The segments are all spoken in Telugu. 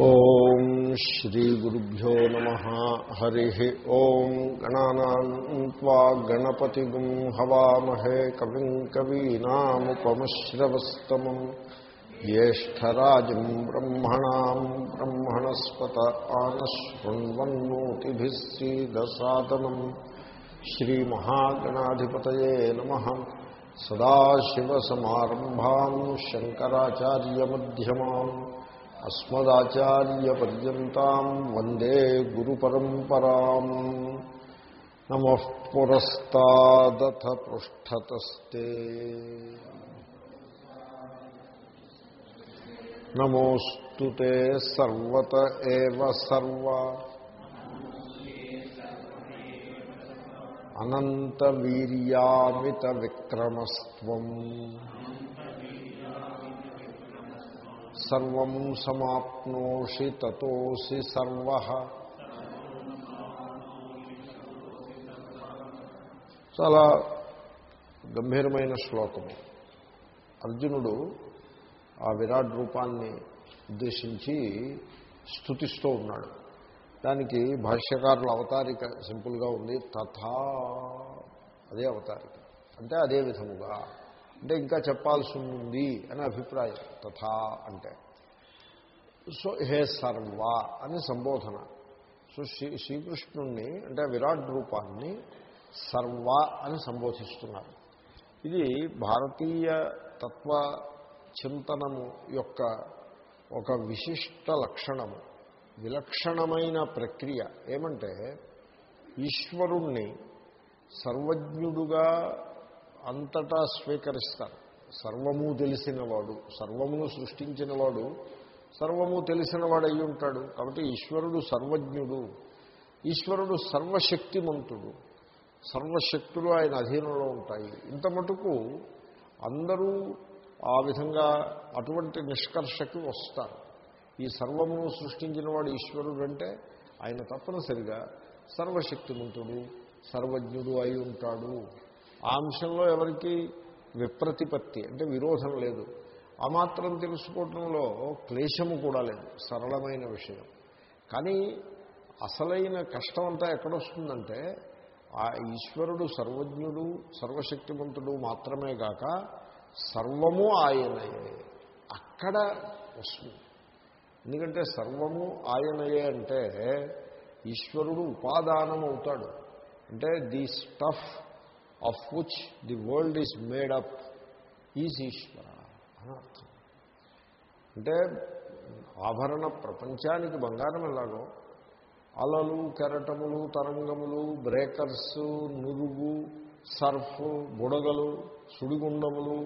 ఓం శ్రీ గురుభ్యో నమ. హరి ఓం గణానా గణపతి హవామహే కవిం కవీనాముపమశ్రవస్తమం. జ్యేష్టరాజం బ్రహ్మణా బ్రహ్మణస్పత ఆనశృణ్వన్నోతిభిశ్రీదసాదనం శ్రీమహాగణాధిపత సదాశివసమారంభా శంకరాచార్యమ్యమాన్ अस्मदाचार्यपर्यन्ताम् वंदे गुरुपरम्पराम्। नमः पुरस्तादथ पृष्ठतस्ते। नमोऽस्तु ते सर्वत एव सर्व। अनन्तवीर्यामितविक्रमस्त्वम्। సర్వం సమాప్నోషి తతోసి సర్వ. చాలా గంభీరమైన శ్లోకము అర్జునుడు ఆ విరాట్ రూపాన్ని ఉద్దేశించి స్థుతిస్తూ ఉన్నాడు. దానికి భాష్యకారుల అవతారిక సింపుల్గా ఉంది. తథా అదే అవతారిక. అంటే అదే విధముగా అంటే ఇంకా చెప్పాల్సి ఉంది అనే అభిప్రాయం. తథా అంటే. సో హే సర్వ అని సంబోధన. సో శ్రీ శ్రీకృష్ణుణ్ణి అంటే విరాట్ రూపాన్ని సర్వ అని సంబోధిస్తున్నారు. ఇది భారతీయ తత్వ చింతనము యొక్క ఒక విశిష్ట లక్షణము. విలక్షణమైన ప్రక్రియ ఏమంటే ఈశ్వరుణ్ణి సర్వజ్ఞుడుగా అంతటా స్వీకరిస్తారు. సర్వము తెలిసినవాడు సర్వమును సృష్టించినవాడు సర్వము తెలిసినవాడు అయి ఉంటాడు. కాబట్టి ఈశ్వరుడు సర్వజ్ఞుడు ఈశ్వరుడు సర్వశక్తిమంతుడు సర్వశక్తులు ఆయన అధీనంలో ఉంటాయి. ఇంత మటుకు అందరూ ఆ విధంగా అటువంటి నిష్కర్షకి వస్తారు. ఈ సర్వమును సృష్టించిన వాడు ఈశ్వరుడు అంటే ఆయన తప్పనిసరిగా సర్వశక్తిమంతుడు సర్వజ్ఞుడు అయి ఉంటాడు. ఆ అంశంలో ఎవరికి విప్రతిపత్తి అంటే విరోధం లేదు. ఆ మాత్రం తెలుసుకోవటంలో క్లేశము కూడా లేదు. సరళమైన విషయం. కానీ అసలైన కష్టం అంతా ఎక్కడొస్తుందంటే ఆ ఈశ్వరుడు సర్వజ్ఞుడు సర్వశక్తిమంతుడు మాత్రమే కాక సర్వము ఆయనయే. అక్కడ వస్తుంది ఎందుకంటే సర్వము ఆయనయే అంటే ఈశ్వరుడు ఉపాదానం అవుతాడు అంటే the stuff of which the world is made up is Ishwara అని అర్థం. అంటే ఆభరణ ప్రపంచానికి బంగారం ఎలాగో? అలలు కెరటములు తరంగములు బ్రేకర్స్ నురుగు సర్ఫ్ బుడగలు సుడిగుండములు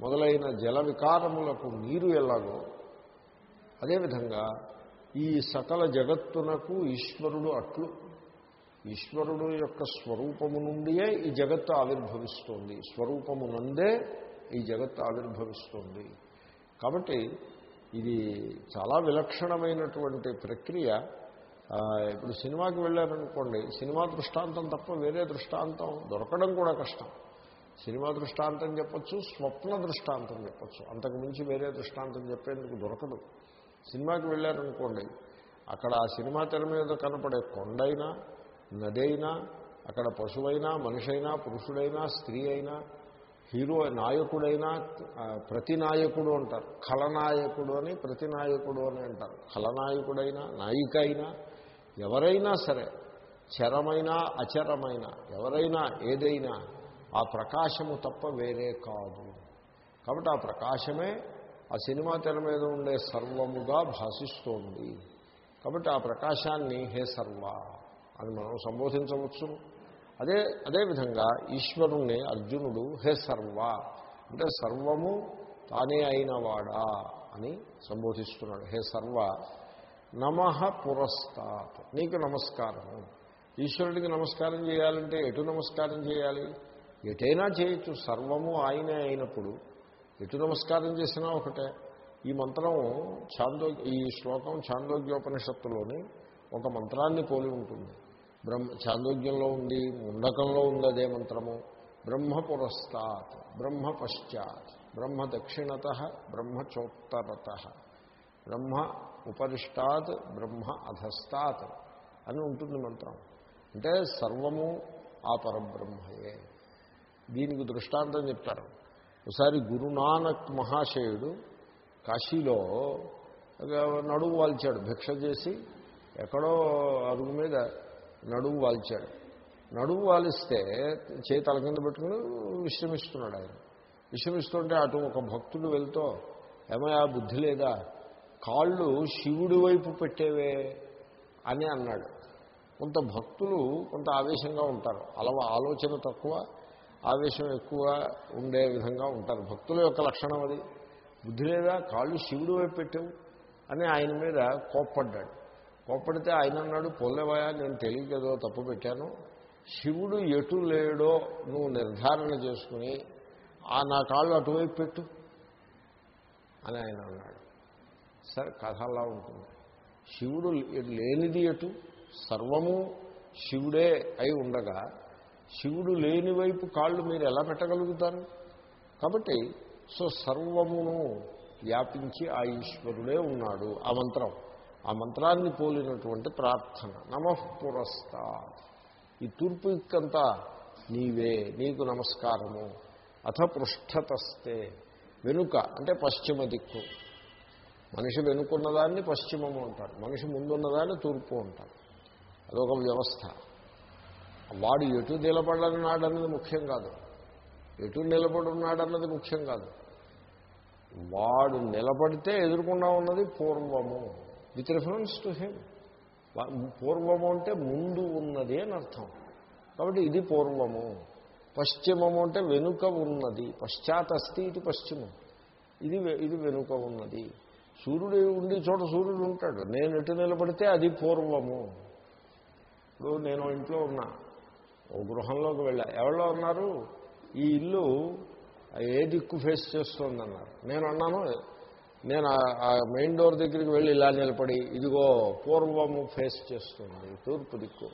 మొదలైన జల వికారములకు నీరు ఎలాగో? అదేవిధంగా ఈ సకల జగత్తునకు ఈశ్వరుడు అట్లు ఈశ్వరుడు యొక్క స్వరూపము నుండియే ఈ జగత్తు ఆవిర్భవిస్తోంది. స్వరూపము నందే ఈ జగత్తు ఆవిర్భవిస్తోంది. కాబట్టి ఇది చాలా విలక్షణమైనటువంటి ప్రక్రియ. ఇప్పుడు సినిమాకి వెళ్ళారనుకోండి సినిమా దృష్టాంతం తప్ప వేరే దృష్టాంతం దొరకడం కూడా కష్టం. సినిమా దృష్టాంతం చెప్పచ్చు స్వప్న దృష్టాంతం చెప్పచ్చు. అంతకుమించి వేరే దృష్టాంతం చెప్పేందుకు దొరకదు. సినిమాకి వెళ్ళారనుకోండి అక్కడ ఆ సినిమా తెర మీద కనపడే కొండైనా నదైనా అక్కడ పశువైనా మనిషైనా పురుషుడైనా స్త్రీ అయినా హీరో నాయకుడైనా ప్రతి నాయకుడు అంటారు. ఖలనాయకుడు అని ప్రతి నాయకుడు అని అంటారు. ఖలనాయకుడైనా నాయిక అయినా ఎవరైనా సరే చరమైన అచరమైన ఎవరైనా ఏదైనా ఆ ప్రకాశము తప్ప వేరే కాదు. కాబట్టి ఆ ప్రకాశమే ఆ సినిమా తెర మీద ఉండే సర్వముగా భాషిస్తోంది. కాబట్టి ఆ ప్రకాశాన్ని హే సర్వ. అని మనం సంబోధించవచ్చు. అదే అదేవిధంగా ఈశ్వరుణ్ణి అర్జునుడు హే సర్వ అంటే సర్వము తానే అయినవాడా అని సంబోధిస్తున్నాడు. హే సర్వ నమ పురస్తాత్. నీకు నమస్కారము. ఈశ్వరుడికి నమస్కారం చేయాలంటే ఎటు నమస్కారం చేయాలి? ఎటైనా చేయొచ్చు. సర్వము ఆయనే అయినప్పుడు ఎటు నమస్కారం చేసినా ఒకటే. ఈ మంత్రం ఛాందో ఈ శ్లోకం ఛాందోగ్యోపనిషత్తులోని ఒక మంత్రాన్ని పోలి ఉంటుంది. బ్రహ్మ చాందోగ్యంలో ఉంది ముండకంలో ఉంది అదే మంత్రము. బ్రహ్మ పురస్తాత్ బ్రహ్మ పశ్చాత్ బ్రహ్మ దక్షిణత బ్రహ్మచోత్తరత. బ్రహ్మ ఉపరిష్టాత్ బ్రహ్మ అధస్తాత్ అని ఉంటుంది మంత్రం. అంటే సర్వము ఆ పరబ్రహ్మయే. దీనికి దృష్టాంతం చెప్తారు. ఒకసారి గురునానక్ మహాశయుడు కాశీలో నడువు వాల్చాడు భిక్ష చేసి ఎక్కడో అరుగు మీద నడువు వాల్చాడు. నడువు వాలిస్తే చేయి తల కింద పెట్టుకుని విశ్రమిస్తున్నాడు ఆయన. విశ్రమిస్తుంటే అటు ఒక భక్తుడు వెళ్తూ ఏమయా బుద్ధి లేదా? కాళ్ళు శివుడి వైపు పెట్టేవే అని అన్నాడు. కొంత భక్తులు కొంత ఆవేశంగా ఉంటారు. అలవ ఆలోచన తక్కువ ఆవేశం ఎక్కువ ఉండే విధంగా ఉంటారు. భక్తుల యొక్క లక్షణం అది. బుద్ధి లేదా? కాళ్ళు శివుడి వైపు పెట్టావు అని ఆయన మీద కోప్పడ్డాడు. కోప్పడితే ఆయన అన్నాడు పొల్లెవయా నేను తెలియకేదో తప్పు పెట్టాను. శివుడు ఎటు లేడో నువ్వు నిర్ధారణ చేసుకుని ఆ నా కాళ్ళు అటువైపు పెట్టు. అని ఆయన అన్నాడు. సరే కథ అలా ఉంటుంది. శివుడు లేనిది ఎటు? సర్వము శివుడే అయి ఉండగా శివుడు లేని వైపు కాళ్ళు మీరు ఎలా పెట్టగలుగుతారు? కాబట్టి సో సర్వమును వ్యాపించి ఆ ఈశ్వరుడే ఉన్నాడు. ఆ మంత్రం. ఆ మంత్రాన్ని పోలినటువంటి ప్రార్థన. నమఃపురస్తా ఈ తూర్పు ఇక్కంతా నీవే నీకు నమస్కారము. అథ పృష్ఠతస్తే. వెనుక అంటే పశ్చిమ దిక్కు. మనిషి వెనుకున్నదాన్ని పశ్చిమము అంటారు. మనిషి ముందున్నదాన్ని తూర్పు అంటారు. అదొక వ్యవస్థ. వాడు ఎటు నిలబడన్నాడన్నది ముఖ్యం కాదు. ఎటు నిలబడున్నాడన్నది ముఖ్యం కాదు. వాడు నిలబడితే ఎదుర్కొన్నా ఉన్నది పూర్వము. With reference to him. పూర్వము అంటే ముందు ఉన్నది అని అర్థం. కాబట్టి ఇది పూర్వము. పశ్చిమము అంటే వెనుక ఉన్నది. పశ్చాతస్తి ఇది పశ్చిమం. ఇది ఇది వెనుక ఉన్నది. సూర్యుడు ఉండి చోట సూర్యుడు ఉంటాడు. నేను ఎటు నిలబడితే అది పూర్వము. ఇప్పుడు నేను ఇంట్లో ఉన్నా. ఓ గృహంలోకి వెళ్ళా. ఎవరో ఉన్నారు ఈ ఇల్లు ఏ దిక్కు ఫేస్ చేస్తోందన్నారు. నేను అన్నాను నేను ఆ మెయిన్ డోర్ దగ్గరికి వెళ్ళి ఇలా నిలబడి ఇదిగో పూర్వము ఫేస్ చేస్తుంది తూర్పు దిక్కు.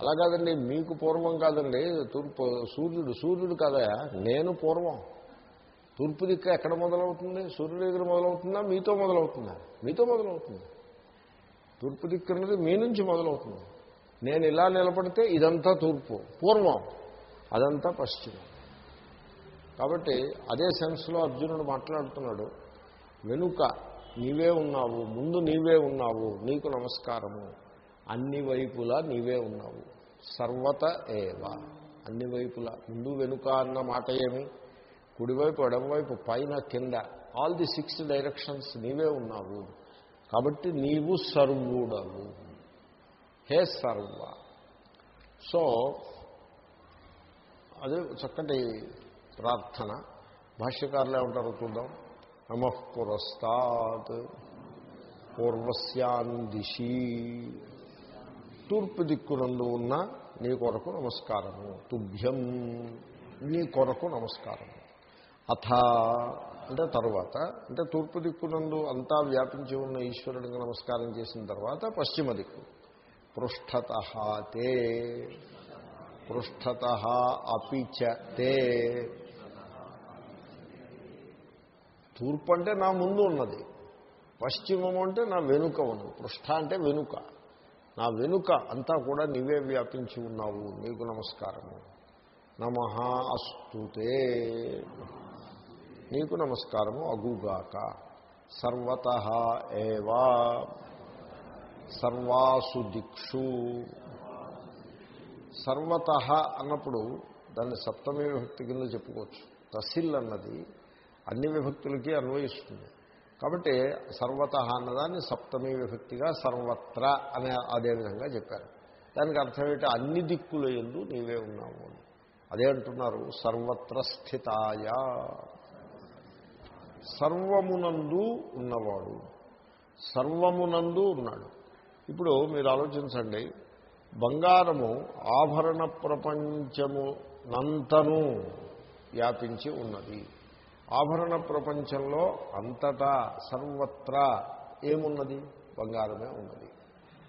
అలా కాదండి మీకు పూర్వం కాదండి తూర్పు సూర్యుడు సూర్యుడు కాదా? నేను పూర్వం. తూర్పు దిక్కు ఎక్కడ మొదలవుతుంది? సూర్యుడి దగ్గర మొదలవుతుందా? మీతో మొదలవుతుందా? మీతో మొదలవుతుంది. తూర్పు దిక్కు అన్నది మీ నుంచి మొదలవుతుంది. నేను ఇలా నిలబడితే ఇదంతా తూర్పు పూర్వం అదంతా పశ్చిమం. కాబట్టి అదే సెన్స్లో అర్జునుడు మాట్లాడుతున్నాడు. వెనుక నీవే ఉన్నావు ముందు నీవే ఉన్నావు నీకు నమస్కారము. అన్ని వైపులా నీవే ఉన్నావు. సర్వత ఏవ. అన్ని వైపులా. ముందు వెనుక అన్న మాట ఏమి? కుడివైపు ఎడమవైపు పైన కింద. ఆల్ ది సిక్స్ డైరెక్షన్స్ నీవే ఉన్నావు. కాబట్టి నీవు సర్వుడవు. హే సర్వ. సో అది చక్కటి ప్రార్థన. భాష్యకారులు ఏమంటారో చూద్దాం. నమఃపురస్తాత్ పూర్వస్యాన్ దిశి. తూర్పు దిక్కునందు ఉన్న నీ కొరకు నమస్కారము. తుభ్యం నీ కొరకు నమస్కారము. అథ అంటే తరువాత అంటే తూర్పు దిక్కునందు అంతా వ్యాపించి ఉన్న ఈశ్వరుడికి నమస్కారం చేసిన తర్వాత పశ్చిమ దిక్కు. పృష్ఠత తే పృష్ఠత అపిచ తే. తూర్పు అంటే నా ముందు ఉన్నది. పశ్చిమం అంటే నా వెనుక ఉన్నది. పృష్ఠ అంటే వెనుక. నా వెనుక అంతా కూడా నీవే వ్యాపించి ఉన్నావు. నీకు నమస్కారము. నమ అస్తుతే. నీకు నమస్కారము అగుగాక. సర్వత ఏవా. సర్వాసు దిక్షు. సర్వత అన్నప్పుడు దాన్ని సప్తమీ విభక్తి కింద చెప్పుకోవచ్చు. తసిల్ అన్నది అన్ని విభక్తులకి అన్వయిస్తుంది. కాబట్టి సర్వత అన్నదాన్ని సప్తమి విభక్తిగా సర్వత్ర అనే అదే విధంగా చెప్పారు. దానికి అర్థం ఏంటి అన్ని దిక్కుల ఎందు నీవే ఉన్నావు అని. అదే అంటున్నారు సర్వత్ర స్థితాయ. సర్వమునందు ఉన్నవాడు. సర్వమునందు ఉన్నాడు. ఇప్పుడు మీరు ఆలోచించండి బంగారము ఆభరణ ప్రపంచము నంతను వ్యాపించి ఉన్నది. ఆభరణ ప్రపంచంలో అంతటా సర్వత్రా ఏమున్నది? బంగారమే ఉన్నది.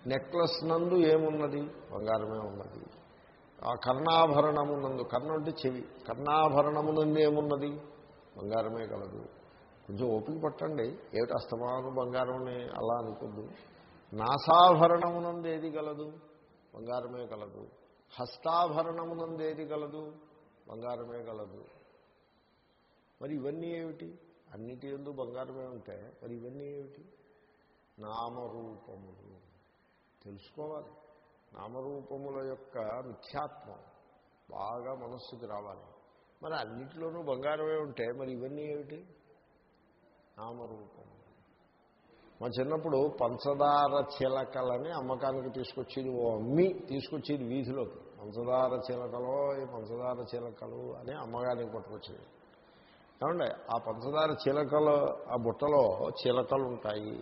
నెక్లెస్ నందు ఏమున్నది? బంగారమే ఉన్నది. ఆ కర్ణాభరణమునందు కర్ణం అంటే చెవి కర్ణాభరణమునందు ఏమున్నది? బంగారమే కలదు. కొంచెం ఓపిక పట్టండి. ఏమిటి అస్తమాను బంగారం అలా అనుకోద్దు. నాసాభరణమునందు ఏది గలదు బంగారమే కలదు. హస్తాభరణమునందు ఏది గలదు బంగారమే గలదు మరి ఇవన్నీ ఏమిటి? అన్నిటి ఎందు బంగారమే ఉంటే మరి ఇవన్నీ ఏమిటి? నామరూపములు. తెలుసుకోవాలి. నామరూపముల యొక్క మిథ్యాత్మం బాగా మనస్సుకి రావాలి. మరి అన్నిటిలోనూ బంగారమే ఉంటే మరి ఇవన్నీ ఏమిటి? నామరూపం మా చిన్నప్పుడు పంచదార చిలకలని అమ్మకానికి తీసుకొచ్చేది ఓ అమ్మి తీసుకొచ్చేది వీధిలోకి. పంచదార చిలకలో పంచదార చిలకలు అని అమ్మగారికి పట్టుకొచ్చేది. ఏమండి ఆ పంచదార చిలకలు ఆ బుట్టలో చిలకలు ఉంటాయి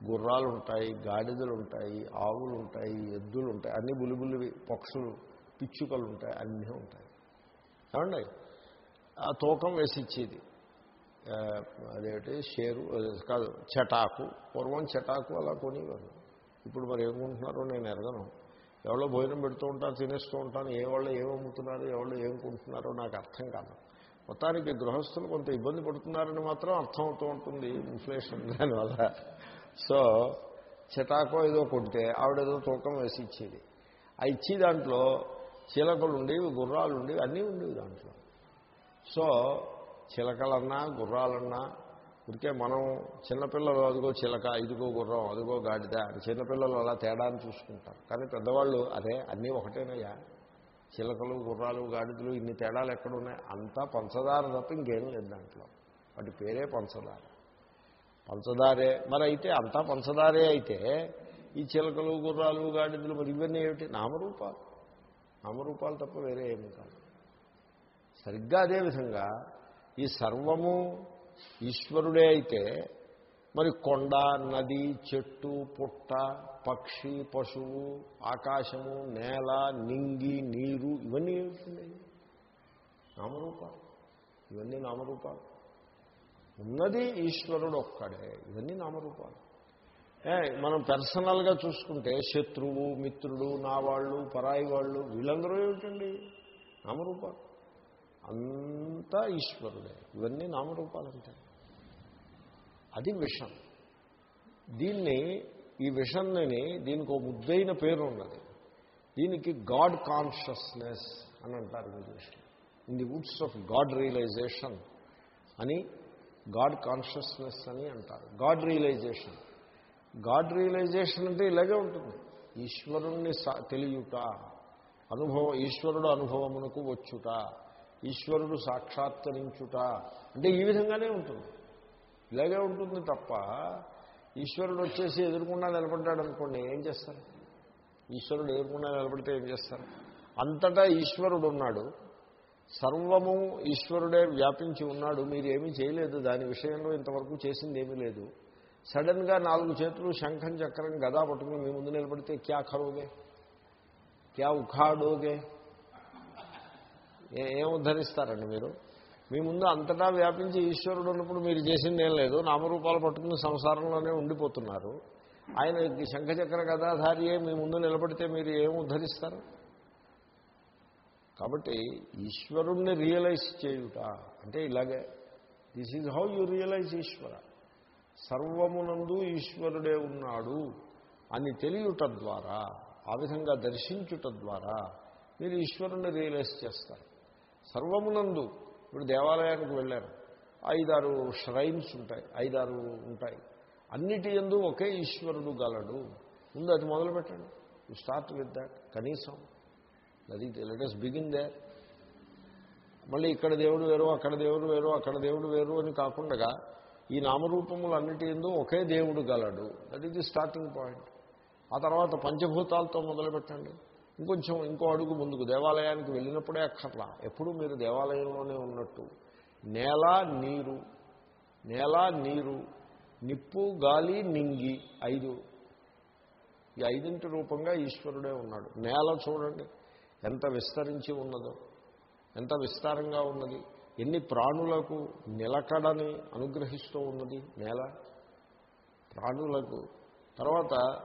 గుర్రాలు ఉంటాయి గాడిదలు ఉంటాయి ఆవులు ఉంటాయి ఎద్దులు ఉంటాయి అన్ని బులిబులివి పక్షులు పిచ్చుకలు ఉంటాయి అన్నీ ఉంటాయి. ఏమండి ఆ తూకం వేసి ఇచ్చేది అదేమిటి షేరు కాదు చటాకు. పూర్వం చటాకు అలా కొనేవారు. ఇప్పుడు మరి ఏముకుంటున్నారో నేను ఎరగను. ఎవరో భోజనం పెడుతూ ఉంటారు తినేస్తూ ఉంటాను ఏ వాళ్ళు ఏమమ్ముతున్నారు ఎవరు ఏం కొంటున్నారో నాకు అర్థం కాదు. మొత్తానికి గృహస్థులు కొంత ఇబ్బంది పడుతున్నారని మాత్రం అర్థమవుతూ ఉంటుంది ఇన్ఫ్లేషన్ దానివల్ల. సో చటాకో ఏదో కొంటే ఆవిడేదో తూకం వేసి ఇచ్చేది. ఆ ఇచ్చి దాంట్లో చిలకలు ఉండేవి గుర్రాలు ఉండేవి అన్నీ ఉండేవి దాంట్లో. సో చిలకలన్నా గుర్రాలన్నా ఇదికే మనం చిన్నపిల్లలు అదిగో చిలక ఇదిగో గుర్రం అదిగో గాడిద అని చిన్నపిల్లలు అలా తేడాన్ని చూసుకుంటారు. కానీ పెద్దవాళ్ళు అదే అన్నీ ఒకటేనయ్యా. చిలకలు గుర్రాలు గాడిదలు ఇన్ని తేడాలు ఎక్కడున్నాయి? అంతా పంచదార తప్ప ఇంకేం లేదు దాంట్లో. వాటి పేరే పంచదార. పంచదారే మరి అయితే అంతా పంచదారే అయితే ఈ చిలకలు గుర్రాలు గాడిదలు మరి ఇవన్నీ ఏమిటి? నామరూపాలు. నామరూపాలు తప్ప వేరే ఏమి కాదు. సరిగ్గా అదేవిధంగా ఈ సర్వము ఈశ్వరుడే అయితే మరి కొండ నది చెట్టు పుట్ట పక్షి పశువు ఆకాశము నేల నింగి నీరు ఇవన్నీ ఏమిటి? నామరూపాలు. ఇవన్నీ నామరూపాలు. ఉన్నది ఈశ్వరుడు ఒక్కడే. ఇవన్నీ నామరూపాలు. మనం పర్సనల్గా చూసుకుంటే శత్రువు మిత్రుడు నా వాళ్ళు పరాయి వాళ్ళు వీళ్ళందరూ ఏమిటండి? నామరూపాలు. అంతా ఈశ్వరుడే. ఇవన్నీ నామరూపాలంటే. అది విషం. దీన్ని ఈ విషన్ని దీనికి ఒక ముద్దైన పేరు ఉన్నది. దీనికి గాడ్ కాన్షియస్నెస్ అని అంటారు ఇంగ్లీష్లో in the words of God realisation అని గాడ్ కాన్షియస్నెస్ అని అంటారు. గాడ్ రియలైజేషన్ గాడ్ రియలైజేషన్ అంటే ఇలాగే ఉంటుంది. ఈశ్వరుణ్ణి తెలియుట అనుభవం ఈశ్వరుడు అనుభవమునకు వచ్చుట ఈశ్వరుడు సాక్షాత్కరించుట అంటే ఈ విధంగానే ఉంటుంది. ఇలాగే ఉంటుంది తప్ప ఈశ్వరుడు వచ్చేసి ఎదురుకుండా నిలబడ్డాడు అనుకోండి ఏం చేస్తారు? ఈశ్వరుడు ఎదురుకుండా నిలబడితే ఏం చేస్తారు? అంతటా ఈశ్వరుడు ఉన్నాడు. సర్వము ఈశ్వరుడే వ్యాపించి ఉన్నాడు. మీరు ఏమీ చేయలేదు. దాని విషయంలో ఇంతవరకు చేసింది ఏమీ లేదు. సడన్గా నాలుగు చేతులు శంఖం చక్రం గదా పట్టుకుని మీ ముందు నిలబడితే క్యా ఖరోగే? క్యా ఉఖాడోగే? ఏం ఉద్ధరిస్తారండి మీరు? మీ ముందు అంతటా వ్యాపించి ఈశ్వరుడు ఉన్నప్పుడు మీరు చేసింది ఏం లేదు. నామరూపాలు పట్టుకుని సంసారంలోనే ఉండిపోతున్నారు. ఆయన శంఖచక్ర గదాధారియే మీ ముందు నిలబడితే మీరు ఏం ఉద్ధరిస్తారు? కాబట్టి ఈశ్వరుణ్ణి రియలైజ్ చేయుట అంటే ఇలాగే this is how you realise Ishwara. సర్వమునందు ఈశ్వరుడే ఉన్నాడు అని తెలియట ద్వారా ఆ విధంగా దర్శించుట ద్వారా మీరు ఈశ్వరుణ్ణి రియలైజ్ చేస్తారు. సర్వమునందు ఇప్పుడు దేవాలయానికి వెళ్ళారు. ఐదారు ష్రైన్స్ ఉంటాయి ఐదారు ఉంటాయి. అన్నిటి ఎందు ఒకే ఈశ్వరుడు గలడు. ముందు అది మొదలు పెట్టండి. యు స్టార్ట్ విత్ దాట్ కనీసం. అది లెటెస్ బిగిన్ దే మళ్ళీ ఇక్కడ దేవుడు వేరు అక్కడ దేవుడు వేరు అక్కడ దేవుడు వేరు అని కాకుండా ఈ నామరూపములు అన్నిటి ఎందు ఒకే దేవుడు గలడు. That is the starting point ఆ తర్వాత పంచభూతాలతో మొదలుపెట్టండి ఇంకొంచెం ఇంకో అడుగు ముందుకు. దేవాలయానికి వెళ్ళినప్పుడే అక్కర్లా. ఎప్పుడు మీరు దేవాలయంలోనే ఉన్నట్టు. నేల నీరు. నేల నీరు. నిప్పు గాలి నింగి. ఐదు. ఈ ఐదింటి రూపంగా ఈశ్వరుడే ఉన్నాడు. నేల చూడండి. ఎంత విస్తరించి ఉన్నదో. ఎంత విస్తారంగా ఉన్నది. ఎన్ని ప్రాణులకు నిలకడని అనుగ్రహిస్తూ ఉన్నది నేల. ప్రాణులకు. తర్వాత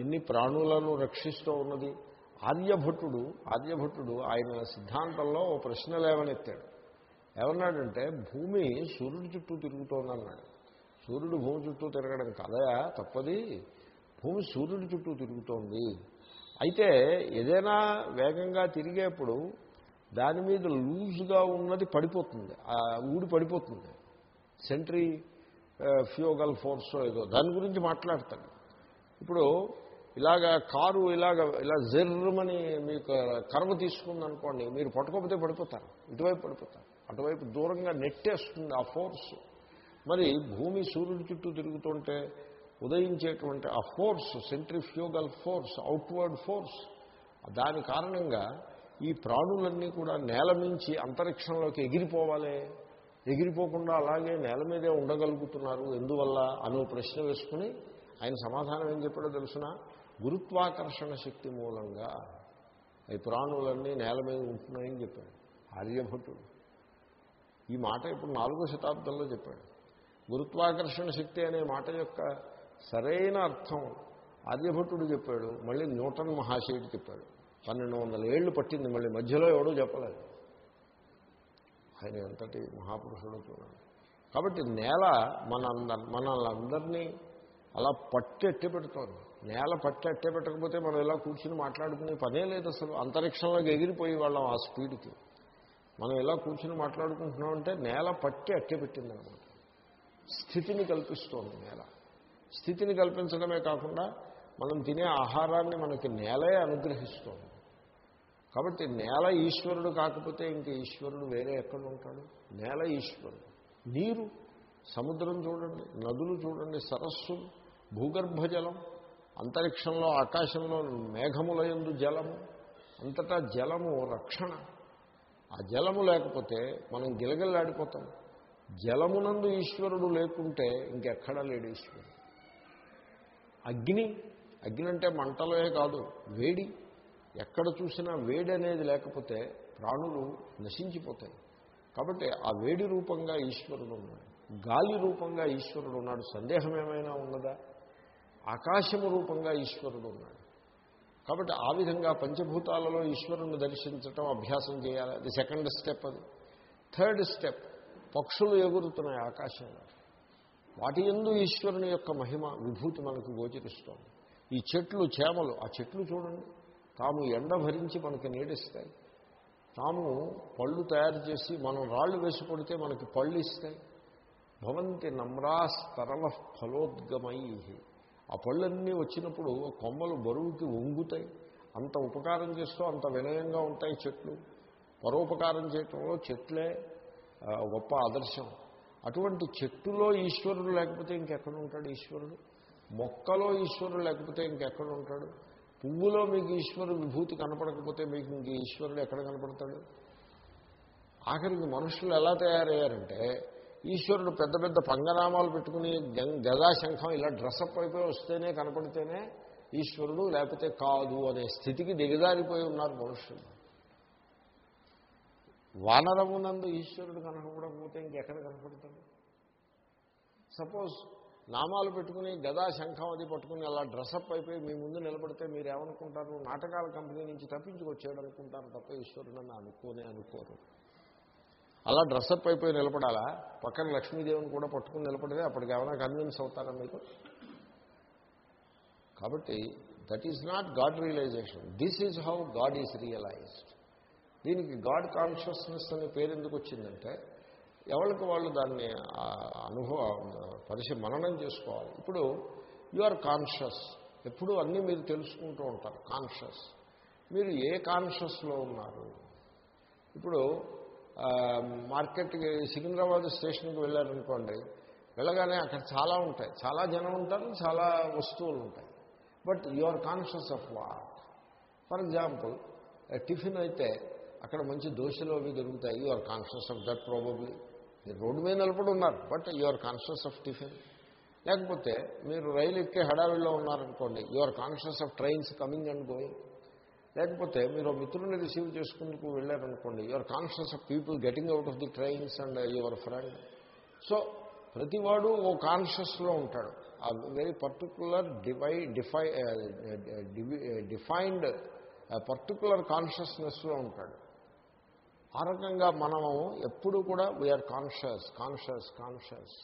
ఎన్ని ప్రాణులను రక్షిస్తూ ఉన్నది? ఆర్యభట్టుడు ఆర్యభట్టుడు ఆయన సిద్ధాంతంలో ఓ ప్రశ్న లేవనెత్తాడు. ఏమన్నాడంటే భూమి సూర్యుడి చుట్టూ తిరుగుతోంది అన్నాడు సూర్యుడు భూమి చుట్టూ తిరగడం కదయా తప్పది. భూమి సూర్యుడి చుట్టూ తిరుగుతోంది. అయితే ఏదైనా వేగంగా తిరిగేప్పుడు దాని మీద లూజ్గా ఉన్నది పడిపోతుంది. ఆ ఊడి పడిపోతుంది. సెంట్రీ ఫ్యూగల్ ఫోర్స్ ఏదో దాని గురించి మాట్లాడతాడు. ఇప్పుడు ఇలాగ కారు ఇలాగ ఇలా జర్రమని మీకు కర్వ తీసుకుందనుకోండి మీరు పట్టుకోకపోతే పడిపోతారు. ఇటువైపు పడిపోతారు. అటువైపు దూరంగా నెట్టేస్తుంది ఆ ఫోర్స్. మరి భూమి సూర్యుడి చుట్టూ తిరుగుతుంటే ఉదయించేటువంటి ఆ force centrifugal force outward force దాని కారణంగా ఈ ప్రాణులన్నీ కూడా నేల మించి అంతరిక్షంలోకి ఎగిరిపోవాలి. ఎగిరిపోకుండా అలాగే నేల మీదే ఉండగలుగుతున్నారు. ఎందువల్ల? అను ప్రశ్న వేసుకుని ఆయన సమాధానం ఏం చెప్పాడో తెలుసిన? గురుత్వాకర్షణ శక్తి మూలంగా ఈ ప్రాణులన్నీ నేల మీద ఉంటున్నాయని చెప్పాడు. ఆర్యభటుడు. ఈ మాట ఇప్పుడు నాలుగో శతాబ్దంలో చెప్పాడు. గురుత్వాకర్షణ శక్తి అనే మాట యొక్క సరైన అర్థం ఆర్యభట్టుడు చెప్పాడు. మళ్ళీ న్యూటన్ మహాశయుడు చెప్పాడు. పన్నెండు వందల ఏళ్ళు పట్టింది మళ్ళీ మధ్యలో ఎవడూ చెప్పలేదు. ఆయన ఎంతటి మహాపురుషుడు చూడండి. కాబట్టి నేల మన మనల్ని అలా పట్టెట్టే పెడుతోంది నేల పట్టెట్టే పెట్టకపోతే మనం ఇలా కూర్చుని మాట్లాడుకునే పనే లేదు అసలు. అంతరిక్షంలోకి ఎగిరిపోయి వాళ్ళం ఆ స్పీడ్కి. మనం ఇలా కూర్చుని మాట్లాడుకుంటున్నామంటే నేల పట్టి అట్టే పెట్టిందనమాట. స్థితిని కల్పిస్తోంది నేల. స్థితిని కల్పించడమే కాకుండా మనం తినే ఆహారాన్ని మనకి నేలే అనుగ్రహిస్తోంది. కాబట్టి నేల ఈశ్వరుడు కాకపోతే ఇంక ఈశ్వరుడు వేరే ఎక్కడ ఉంటాడు? నేల ఈశ్వరుడు. నీరు సముద్రం చూడండి నదులు చూడండి సరస్సులు భూగర్భ జలం అంతరిక్షంలో ఆకాశంలో మేఘముల ఎందు జలము అంతటా జలము రక్షణ. ఆ జలము లేకపోతే మనం గిలగిల్లాడిపోతాం. జలమునందు ఈశ్వరుడు లేకుంటే ఇంకెక్కడా లేడు ఈశ్వరుడు. అగ్ని అగ్ని అంటే మంటలే కాదు వేడి. ఎక్కడ చూసినా వేడి అనేది లేకపోతే ప్రాణులు నశించిపోతాయి. కాబట్టి ఆ వేడి రూపంగా ఈశ్వరుడు ఉన్నాడు. గాలి రూపంగా ఈశ్వరుడు ఉన్నాడు. సందేహం ఏమైనా ఉన్నదా? ఆకాశము రూపంగా ఈశ్వరుడు ఉన్నాడు. కాబట్టి ఆ విధంగా పంచభూతాలలో ఈశ్వరుని దర్శించటం అభ్యాసం చేయాలి. అది సెకండ్ స్టెప్ అది. థర్డ్ స్టెప్ పక్షులు ఎగురుతున్నాయి ఆకాశంలో. వాటి ఎందు ఈశ్వరుని యొక్క మహిమ విభూతి మనకు గోచరిస్తోంది. ఈ చెట్లు చేమలు ఆ చెట్లు చూడండి. తాము ఎండ భరించి మనకి నీడిస్తాయి. తాము పళ్ళు తయారు చేసి మనం రాళ్ళు వేసి కొడితే మనకి పళ్ళు ఇస్తాయి. భవంతి నమ్రాస్తరవ ఫలోద్గమై ఆ పళ్ళన్నీ వచ్చినప్పుడు కొమ్మలు బరువుకి వంగుతాయి. అంత ఉపకారం చేస్తూ అంత వినయంగా ఉంటాయి చెట్లు. పరోపకారం చేయటంలో చెట్లే గొప్ప ఆదర్శం. అటువంటి చెట్టులో ఈశ్వరుడు లేకపోతే ఇంకెక్కడ ఉంటాడు ఈశ్వరుడు? మొక్కలో ఈశ్వరుడు లేకపోతే ఇంకెక్కడ ఉంటాడు? పువ్వులో మీకు ఈశ్వరుడు విభూతి కనపడకపోతే మీకు ఇంక ఈశ్వరుడు ఎక్కడ కనపడతాడు? ఆఖరికి మనుషులు ఎలా తయారయ్యారంటే ఈశ్వరుడు పెద్ద పెద్ద పంగనామాలు పెట్టుకుని గదాశంఖం ఇలా డ్రెస్అప్ అయిపోయి వస్తేనే కనపడితేనే ఈశ్వరుడు లేకపోతే కాదు అనే స్థితికి దిగజారిపోయి ఉన్నారు మనుషులు. వానరమునందు ఈశ్వరుడు కనపడకపోతే ఇంకెక్కడ కనపడతాడు? సపోజ్ నామాలు పెట్టుకుని గదా శంఖం అది పట్టుకుని అలా డ్రెస్అప్ అయిపోయి మీ ముందు నిలబడితే మీరు ఏమనుకుంటారు నాటకాల కంపెనీ నుంచి తప్పించుకొచ్చాడు అనుకుంటారు తప్ప ఈశ్వరుడు అని అనుకోనే అనుకోరు. అలా డ్రెస్అప్ అయిపోయి నిలబడాలా? పక్కన లక్ష్మీదేవిని కూడా పట్టుకుని నిలబడితే అప్పటికి ఏమైనా కన్విన్స్ అవుతారా మీకు? కాబట్టి that is not God realisation this is how God is realised దీనికి గాడ్ కాన్షియస్నెస్ అనే పేరు ఎందుకు వచ్చిందంటే ఎవరికి వాళ్ళు దాన్ని అనుభవం పరిశ మననం చేసుకోవాలి. ఇప్పుడు యు ఆర్ కాన్షియస్ ఎప్పుడు అన్నీ మీరు తెలుసుకుంటూ ఉంటారు. కాన్షియస్ మీరు ఏ కాన్షియస్లో ఉన్నారు? ఇప్పుడు మార్కెట్కి సికింద్రాబాద్ స్టేషన్కి వెళ్ళారనుకోండి వెళ్ళగానే అక్కడ చాలా ఉంటాయి. చాలా జనం ఉంటారు చాలా వస్తువులు ఉంటాయి. But you are conscious of what for example tiffin అయితే అక్కడ మంచి దోశలు అవి దొరుకుతాయి. You are conscious of that probably మీరు రోడ్డు మీద నిలబడి ఉన్నారు but you are conscious of tiffin లేకపోతే మీరు రైలు ఎక్కే హడావిడిలో ఉన్నారనుకోండి you are conscious of trains coming and going లేకపోతే మీరు మిత్రుని రిసీవ్ చేసుకుందుకు వెళ్ళారనుకోండి your conscious of people getting out of the trains and your friend so ప్రతివాడు ఓ కాన్షియస్లో ఉంటాడు. ఆ వెరీ పర్టికులర్ డివై డిఫై డిఫైన్డ్ పర్టికులర్ కాన్షియస్నెస్లో ఉంటాడు. ఆ రకంగా మనము ఎప్పుడు కూడా వీఆర్ కాన్షియస్ కాన్షియస్ కాన్షియస్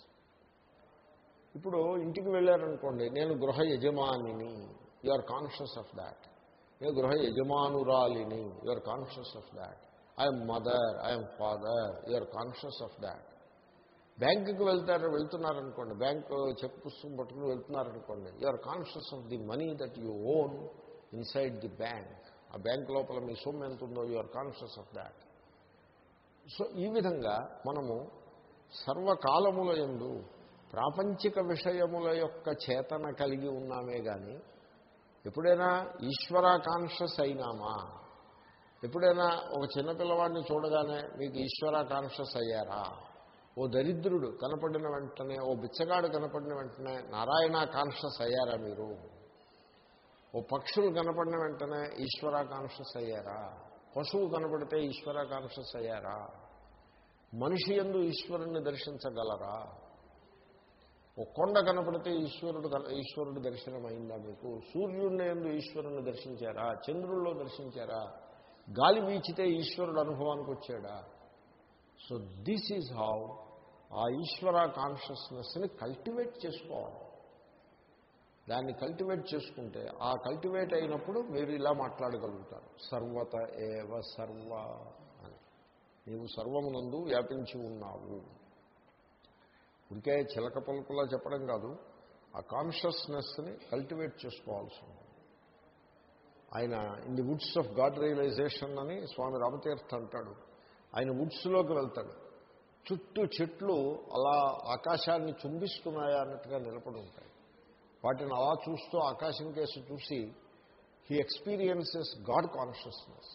ఇప్పుడు ఇంటికి వెళ్ళారనుకోండి నేను గృహ యజమానిని you are conscious of that నేను గృహ యజమానురాలిని you are conscious of that I'm mother I'm father you are conscious of that బ్యాంకుకి వెళ్తారు వెళ్తున్నారనుకోండి బ్యాంక్ చెక్ పుస్తకం పట్టుకుని వెళ్తున్నారనుకోండి you are conscious of the money that you own inside the bank ఆ బ్యాంక్ లోపల మీ సొమ్ము ఎంత ఉందో you are conscious of that so ఈ విధంగా మనము సర్వకాలముల ఎందు ప్రాపంచిక విషయముల యొక్క చేతన కలిగి ఉన్నామే కానీ ఎప్పుడైనా ఈశ్వర కాన్షియస్ అయినామా ఎప్పుడైనా ఒక చిన్నపిల్లవాడిని చూడగానే మీకు ఈశ్వర కాన్షియస్ అయ్యారా ఓ దరిద్రుడు కనపడిన వెంటనే ఓ బిచ్చగాడు కనపడిన వెంటనే నారాయణ కాన్షియస్ అయ్యారా మీరు? ఓ పక్షులు కనపడిన వెంటనే ఈశ్వర కాన్షియస్ అయ్యారా పశువు కనపడితే ఈశ్వర కాన్షియస్ అయ్యారా మనిషి ఎందు ఈశ్వరుణ్ణి దర్శించగలరా? ఓ కొండ కనపడితే ఈశ్వరుడు కన- ఈశ్వరుడు దర్శనం అయిందా మీకు? సూర్యుడిని ఎందు ఈశ్వరుని దర్శించారా? చంద్రుల్లో దర్శించారా? గాలి వీచితే ఈశ్వరుడు అనుభవానికి వచ్చాడా? సో దిస్ ఈజ్ హౌ ఆ ఈశ్వర కాన్షియస్నెస్ని కల్టివేట్ చేసుకోవాలి. దాన్ని కల్టివేట్ చేసుకుంటే ఆ కల్టివేట్ అయినప్పుడు మీరు ఇలా మాట్లాడగలుగుతారు. సర్వత ఏవ సర్వ అని. నీవు సర్వమునందు వ్యాపించి ఉన్నావు. ఉడికే చిలక పలుకులా చెప్పడం కాదు ఆ కాన్షియస్నెస్ని కల్టివేట్ చేసుకోవాల్సి ఉంది ఆయన in the woods of God realization అని స్వామి రామతీర్థ అంటాడు. ఆయన వుడ్స్లోకి వెళ్తాడు. చుట్టూ చెట్లు అలా ఆకాశాన్ని చుంబిస్తున్నాయా అన్నట్టుగా నిలబడి ఉంటాయి. వాటిని అలా చూస్తూ ఆకాశం కేసు చూసి హీ ఎక్స్పీరియన్సెస్ గాడ్ కాన్షియస్నెస్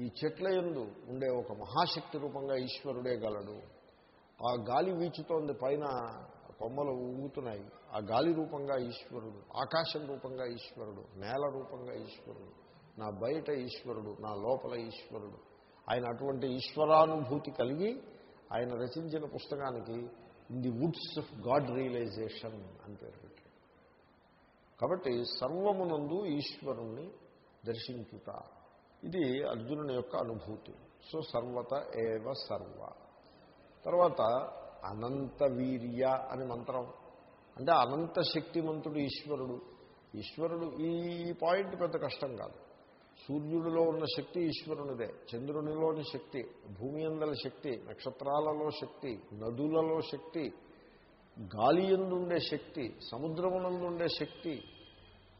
ఈ చెట్ల ఎందు ఉండే ఒక మహాశక్తి రూపంగా ఈశ్వరుడే గలడు. ఆ గాలి వీచుతోంది పైన కొమ్మలు ఊగుతున్నాయి. ఆ గాలి రూపంగా ఈశ్వరుడు ఆకాశం రూపంగా ఈశ్వరుడు నేల రూపంగా ఈశ్వరుడు నా బయట ఈశ్వరుడు నా లోపల ఈశ్వరుడు. ఆయన అటువంటి ఈశ్వరానుభూతి కలిగి ఆయన రచించిన పుస్తకానికి in the woods of God realization అని పేరు పెట్టాడు. కాబట్టి సర్వమునందు ఈశ్వరుణ్ణి దర్శించుట ఇది అర్జునుని యొక్క అనుభూతి. సో సర్వత ఏవ సర్వ. తర్వాత అనంత వీర్య అని మంత్రం. అంటే అనంత శక్తిమంతుడు ఈశ్వరుడు. ఈశ్వరుడు ఈ పాయింట్ పెద్ద కష్టం కాదు. సూర్యుడిలో ఉన్న శక్తి ఈశ్వరునిదే. చంద్రునిలోని శక్తి భూమి అందల శక్తి నక్షత్రాలలో శక్తి నదులలో శక్తి గాలి ఎందుండే శక్తి సముద్రమునందుండే శక్తి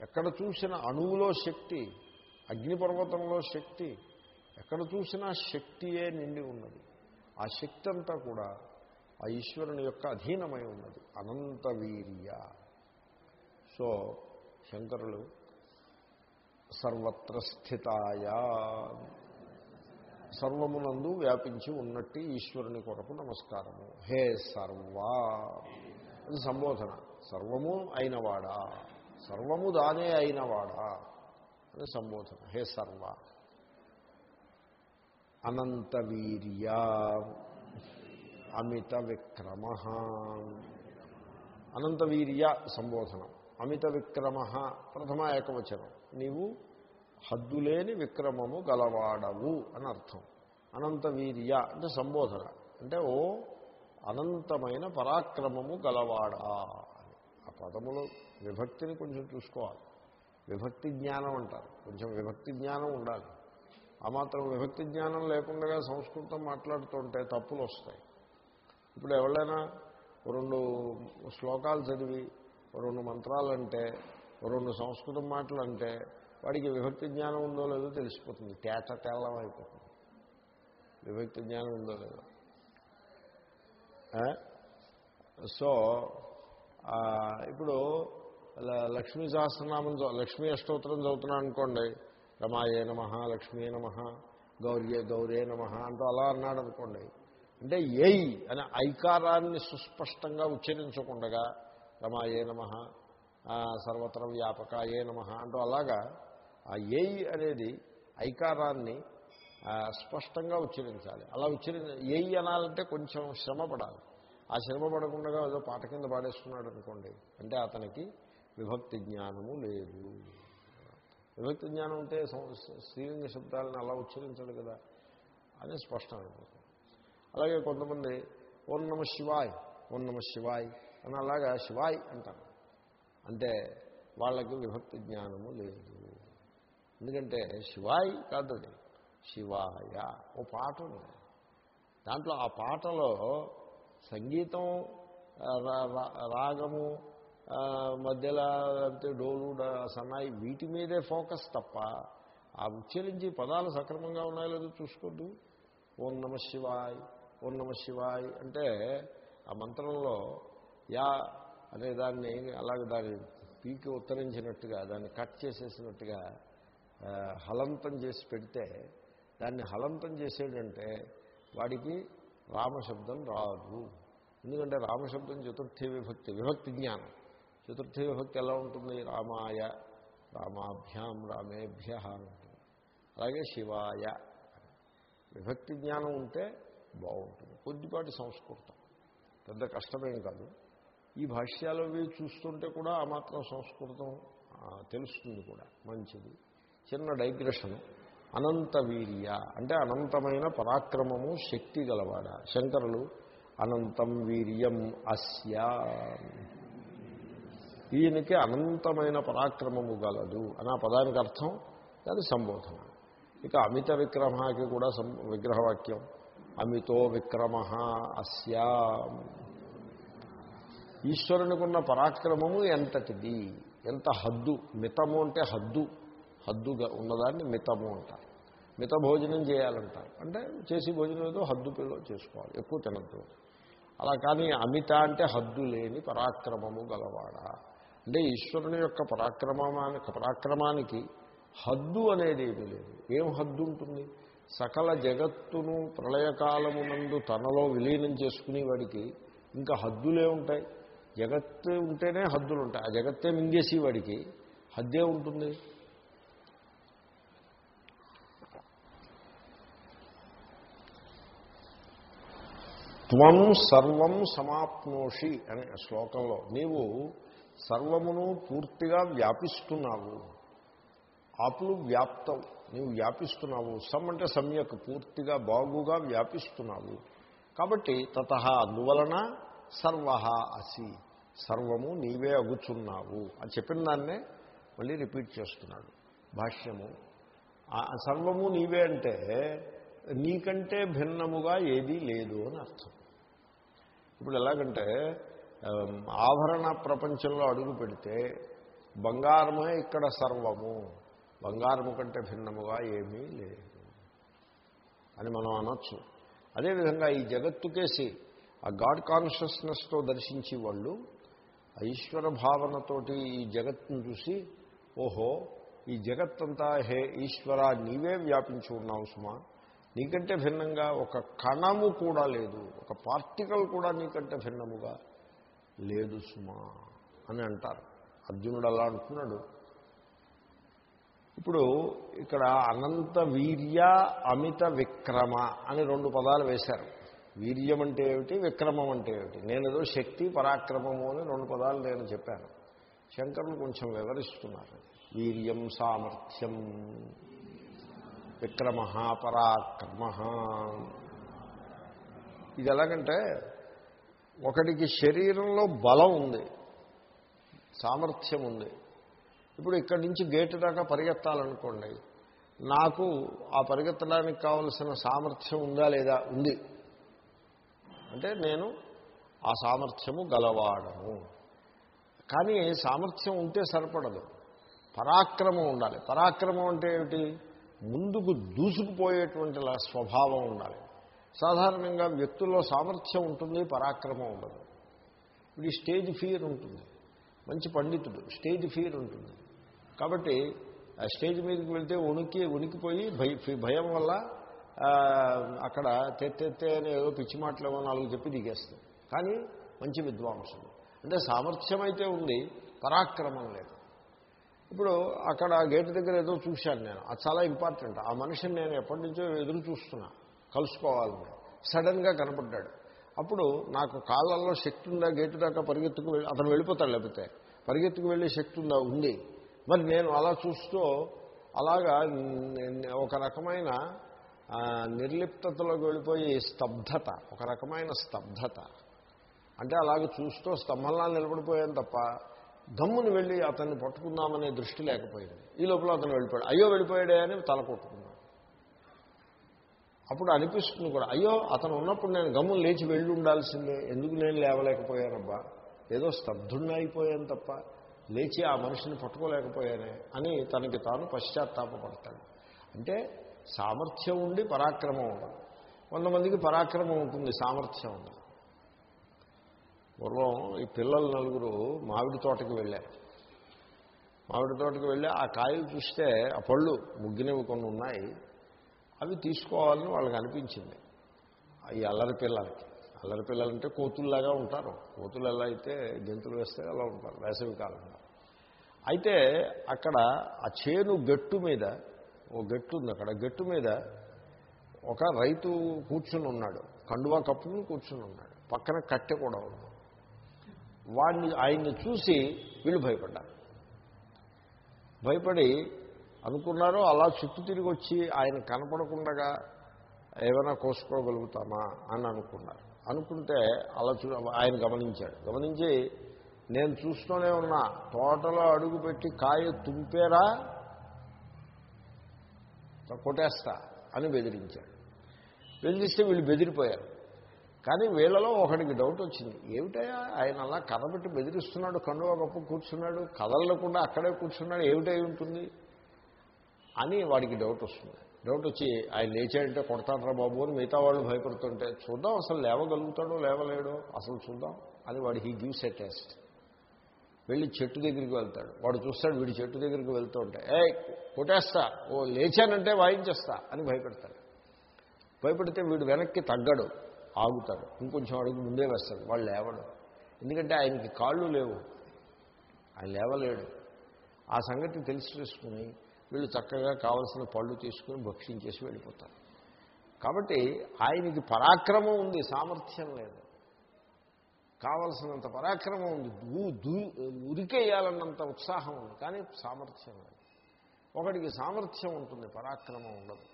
ఎక్కడ చూసిన అణువులో శక్తి అగ్నిపర్వతంలో శక్తి ఎక్కడ చూసినా శక్తియే నిండి ఉన్నది. ఆ శక్తి అంతా కూడా ఆ ఈశ్వరుని యొక్క అధీనమై ఉన్నది అనంత వీర్య సో శంకరులు సర్వత్ర స్థితాయ. సర్వమునందు వ్యాపించి ఉన్నట్టు ఈశ్వరుని కొరకు నమస్కారము. హే సర్వా. అది సంబోధన. సర్వము అయినవాడా? సర్వము దానే అయినవాడా? అని సంబోధన. హే సర్వ. అనంత వీర్య అమిత విక్రమ అనంత వీర్య సంబోధనం. అమిత విక్రమ ప్రథమ ఏకవచనం. నీవు హద్దులేని విక్రమము గలవాడవు అని అర్థం. అనంత వీర్య అంటే సంబోధన. అంటే ఓ అనంతమైన పరాక్రమము గలవాడా అని. ఆ పదములు విభక్తిని కొంచెం చూసుకోవాలి. విభక్తి జ్ఞానం అంటారు. కొంచెం విభక్తి జ్ఞానం ఉండాలి. ఆ మాత్రం విభక్తి జ్ఞానం లేకుండా సంస్కృతం మాట్లాడుతుంటే తప్పులు వస్తాయి. ఇప్పుడు ఎవరైనా రెండు శ్లోకాలు చదివి రెండు మంత్రాలు అంటే రెండు సంస్కృతం మాటలు అంటే వాడికి విభక్తి జ్ఞానం ఉందో లేదో తెలిసిపోతుంది. తేట తెల్లం అయిపోతుంది. విభక్తి జ్ఞానం ఉందో లేదో. సో ఇప్పుడు లక్ష్మీ సహస్రనామం లక్ష్మీ అష్టోత్తరం చదువుతున్నాను అనుకోండి రమాయే నమ లక్ష్మీ నమ గౌర్యే గౌరే నమ అంటూ అలా అన్నాడు అనుకోండి అంటే ఏయి అనే ఐకారాన్ని సుస్పష్టంగా ఉచ్చరించకుండగా రమాయే నమ సర్వత్ర వ్యాపకాయే నమ అంటూ అలాగా ఆ ఏయి అనేది ఐకారాన్ని స్పష్టంగా ఉచ్చరించాలి. అలా ఉచ్చరి ఏయి అనాలంటే కొంచెం శ్రమ పడాలి ఆ శ్రమ పడకుండా ఏదో పాట కింద పాడేస్తున్నాడు అనుకోండి అంటే అతనికి విభక్తి జ్ఞానము లేదు. విభక్తి జ్ఞానం ఉంటే శ్రీలింగ స్త్రీలింగ శబ్దాలను అలా ఉచ్చరించడు కదా. అని స్పష్టమైపోతుంది. అలాగే కొంతమంది ఓం నమ శివాయ్ ఓం నమ శివాయ్ అని అలాగా శివాయ్ అంటారు. అంటే వాళ్ళకి విభక్తి జ్ఞానము లేదు. ఎందుకంటే శివాయ్ కాదు అది. శివాయ ఓ పాట ఉంది. దాంట్లో ఆ పాటలో సంగీతం రా- రా- రాగము మధ్యలో అంటే డోలు సన్నాయి వీటి మీదే ఫోకస్ తప్ప ఆ ఉచ్చరించి పదాలు సక్రమంగా ఉన్నాయో లేదో చూసుకోద్దు. ఓం నమ శివాయ్ ఓం నమ శివాయ్ అంటే ఆ మంత్రంలో యా అనే దాన్ని అలాగే దాన్ని పీకి ఉత్తరించినట్టుగా దాన్ని కట్ చేసేసినట్టుగా హలంతం చేసి పెడితే దాన్ని హలంతం చేసేటంటే వాడికి రామశబ్దం రాదు. ఎందుకంటే రామశబ్దం చతుర్థి విభక్తి విభక్తి జ్ఞానం. చతుర్థి విభక్తి ఎలా ఉంటుంది? రామాయ. రామాభ్యాం రామేభ్య ఉంటుంది అలాగే శివాయ. విభక్తి జ్ఞానం ఉంటే బాగుంటుంది. కొద్దిపాటి సంస్కృతం. పెద్ద కష్టమేం కాదు. ఈ భాష్యాలు అవి చూస్తుంటే కూడా ఆ మాత్రం సంస్కృతం తెలుస్తుంది కూడా. మంచిది. చిన్న డైగ్రెషన్. అనంత వీర్య. అంటే అనంతమైన పరాక్రమము శక్తి గలవాడ? శంకరులు అనంతం వీర్యం అస్య. ఈయనకి అనంతమైన పరాక్రమము గలదు అని ఆ పదానికి అర్థం దాని సంబోధన. ఇక అమిత విక్రమకి కూడా సం విగ్రహవాక్యం. అమితో విక్రమ అస్యా. ఈశ్వరునికున్న పరాక్రమము ఎంతటిది? ఎంత హద్దు? మితము అంటే హద్దు. హద్దుగా ఉన్నదాన్ని మితము అంటారు. మిత భోజనం చేయాలంటారు. అంటే చేసి భోజనం ఏదో హద్దు పిల్ల చేసుకోవాలి. ఎక్కువ తినద్దు. అలా కానీ అమిత అంటే హద్దు లేని పరాక్రమము గలవాడా? అంటే ఈశ్వరుని యొక్క పరాక్రమానికి పరాక్రమానికి హద్దు అనేది ఏమీ లేదు. ఏం హద్దు ఉంటుంది? సకల జగత్తును ప్రళయకాలమునందు తనలో విలీనం చేసుకునే వాడికి ఇంకా హద్దులే ఉంటాయి. జగత్తు ఉంటేనే హద్దులు ఉంటాయి. ఆ జగత్తే మింగేసేవాడికి హద్దే ఉంటుంది. త్వం సర్వం సమాప్నోషి అనే శ్లోకంలో నీవు సర్వమును పూర్తిగా వ్యాపిస్తున్నావు. ఆపులు వ్యాప్తం. నీవు వ్యాపిస్తున్నావు. సమ్ అంటే సమ్యక్ పూర్తిగా బాగుగా వ్యాపిస్తున్నావు. కాబట్టి తత అందువలన సర్వ అసి. సర్వము నీవే అగుచున్నావు. అని చెప్పిన దాన్నే మళ్ళీ రిపీట్ చేస్తున్నాడు భాష్యము. సర్వము నీవే అంటే నీకంటే భిన్నముగా ఏదీ లేదు అని అర్థం. ఇప్పుడు ఎలాగంటే ఆభరణ ప్రపంచంలో అడుగు పెడితే బంగారమే ఇక్కడ సర్వము. బంగారము కంటే భిన్నముగా ఏమీ లేదు అని మనం అనొచ్చు. అదేవిధంగా ఈ జగత్తుకేసి ఆ గాడ్ కాన్షియస్నెస్తో దర్శించి వాళ్ళు ఆ ఈశ్వర భావనతోటి ఈ జగత్తును చూసి ఓహో ఈ జగత్తంతా హే ఈశ్వర నీవే వ్యాపించి ఉన్నావు సుమా. నీకంటే భిన్నంగా ఒక కణము కూడా లేదు. ఒక పార్టికల్ కూడా నీకంటే భిన్నముగా లేదు సుమా అని అంటారు. అర్జునుడు అలా అంటున్నాడు. ఇప్పుడు ఇక్కడ అనంత వీర్య అమిత విక్రమ అని రెండు పదాలు వేశారు. వీర్యం అంటే ఏమిటి? విక్రమం అంటే ఏమిటి? నేను ఏదో శక్తి పరాక్రమము అని రెండు పదాలు నేను చెప్పాను. శంకరులు కొంచెం వివరిస్తున్నారు. వీర్యం సామర్థ్యం. విక్రమ పరాక్రమ. ఇది ఎలాగంటే ఒకడికి శరీరంలో బలం ఉంది సామర్థ్యం ఉంది. ఇప్పుడు ఇక్కడి నుంచి గేటు దాకా పరిగెత్తాలనుకోండి నాకు ఆ పరిగెత్తడానికి కావలసిన సామర్థ్యం ఉందా లేదా? ఉంది. అంటే నేను ఆ సామర్థ్యము గలవాడను. కానీ సామర్థ్యం ఉంటే సరిపడదు. పరాక్రమం ఉండాలి. పరాక్రమం అంటే ఏమిటి? ముందుకు దూసుకుపోయేటువంటి స్వభావం ఉండాలి. సాధారణంగా వ్యక్తుల్లో సామర్థ్యం ఉంటుంది పరాక్రమం ఉండదు. ఇది స్టేజ్ ఫియర్ ఉంటుంది. మంచి పండితుడు స్టేజ్ ఫియర్ ఉంటుంది. కాబట్టి ఆ స్టేజ్ మీదకి వెళ్తే ఉనికి ఉనికిపోయి భయ భయం వల్ల అక్కడ తెత్తెత్తే అని ఏదో పిచ్చి మాటలు నాలుగు చెప్పి దిగేస్తాం కానీ మంచి విద్వాంసుడు. అంటే సామర్థ్యం అయితే ఉంది పరాక్రమం లేదు. ఇప్పుడు అక్కడ గేట్ దగ్గర ఏదో చూశాను నేను. అది చాలా ఇంపార్టెంట్. ఆ మనిషిని నేను ఎప్పటి నుంచో ఎదురు చూస్తున్నా. కలుసుకోవాలని సడన్గా కనపడ్డాడు. అప్పుడు నాకు కాళ్ళల్లో శక్తి ఉందా గేటు దాకా పరిగెత్తుకు వెళ్ళి అతను వెళ్ళిపోతాడు లేకపోతే. పరిగెత్తుకు వెళ్ళే శక్తి ఉందా. ఉంది మరి నేను అలా చూస్తూ అలాగా ఒక రకమైన నిర్లిప్తతలోకి వెళ్ళిపోయే స్తబ్దత ఒక రకమైన స్తబ్దత అంటే అలాగే చూస్తూ స్తంభంలా నిలబడిపోయాను తప్ప దమ్ముని వెళ్ళి అతన్ని పట్టుకుందామనే దృష్టి లేకపోయింది. ఈ లోపల అతను వెళ్ళిపోయాడు. అయ్యో వెళ్ళిపోయాడే అని తల కొట్టుకుంది. అప్పుడు అనిపిస్తుంది కూడా అయ్యో అతను ఉన్నప్పుడు నేను గమ్మును లేచి వెళ్ళి ఉండాల్సిందే ఎందుకు నేను లేవలేకపోయానబ్బా? ఏదో స్తబ్దుణ్ణి అయిపోయాను తప్ప లేచి ఆ మనిషిని పట్టుకోలేకపోయానే అని తనకి తాను పశ్చాత్తాపడతాడు అంటే సామర్థ్యం ఉండి పరాక్రమం ఉండదు కొంతమందికి పరాక్రమం ఉంటుంది సామర్థ్యం ఉండదు పూర్వం ఈ పిల్లలు నలుగురు మామిడి తోటకి వెళ్ళారు. మామిడి తోటకి వెళ్ళి ఆ కాయలు చూస్తే ఆ పళ్ళు ముగ్గినవి కొన్ని ఉన్నాయి. అవి తీసుకోవాలని వాళ్ళకి అనిపించింది. ఈ అల్లరి పిల్లలకి. అల్లరి పిల్లలంటే కోతుల్లాగా ఉంటారు. కోతులు ఎలా అయితే జంతులు వేస్తే అలా ఉంటారు. వేసవి కాలంలో. అయితే అక్కడ ఆ చేను గట్టు మీద ఓ గట్టు ఉంది అక్కడ గట్టు మీద ఒక రైతు కూర్చుని ఉన్నాడు. కండువా కప్పుని కూర్చుని ఉన్నాడు. పక్కన కట్టె కూడా ఉంది. వాడిని ఆయన్ని చూసి వీళ్ళు భయపడ్డారు. భయపడి అనుకున్నారు అలా చుట్టూ తిరిగి వచ్చి ఆయన కనపడకుండా ఏమైనా కోసుకోగలుగుతామా అని అనుకున్నారు. అనుకుంటే అలా చూ ఆయన గమనించాడు. గమనించి నేను చూస్తూనే ఉన్నా తోటలో అడుగు పెట్టి కాయ తుంపేరా కొట్టేస్తా అని బెదిరించాడు. బెదిరిస్తే వీళ్ళు బెదిరిపోయారు. కానీ వీళ్ళలో ఒకడికి డౌట్ వచ్చింది. ఏమిటయా ఆయన అలా కర్రబెట్టి బెదిరిస్తున్నాడు కండువా గొప్ప కూర్చున్నాడు కదలకుండా అక్కడే కూర్చున్నాడు ఏమిటై ఉంటుంది? అని వాడికి డౌట్ వస్తుంది. డౌట్ వచ్చి ఆయన లేచాడంటే కొడతాడరా బాబు అని మిగతా వాళ్ళు భయపడుతుంటే చూద్దాం అసలు లేవగలుగుతాడో లేవలేడో? అసలు చూద్దాం అని వాడు హీ గివ్స్ ఎ టెస్ట్ వెళ్ళి చెట్టు దగ్గరికి వెళ్తాడు. వాడు చూస్తాడు వీడి చెట్టు దగ్గరికి వెళ్తూ ఉంటే ఏ కొట్టేస్తా. ఓ లేచానంటే వాయించేస్తా అని భయపెడతాడు. భయపెడితే వీడు వెనక్కి తగ్గడు ఆగుతాడు. ఇంకొంచెం అడుగు ముందే వేస్తాడు. వాళ్ళు లేవడు. ఎందుకంటే ఆయనకి కాళ్ళు లేవు. ఆయన లేవలేడు. ఆ సంగతి తెలిసి చేసుకుని వీళ్ళు చక్కగా కావలసిన పళ్ళు తీసుకుని భక్షించేసి వెళ్ళిపోతారు. కాబట్టి ఆయనకి పరాక్రమం ఉంది సామర్థ్యం లేదు. కావలసినంత పరాక్రమం ఉంది. దూ దూ ఉరికేయాలన్నంత ఉత్సాహం ఉంది కానీ సామర్థ్యం లేదు. ఒకడికి సామర్థ్యం ఉంటుంది పరాక్రమం ఉండదు.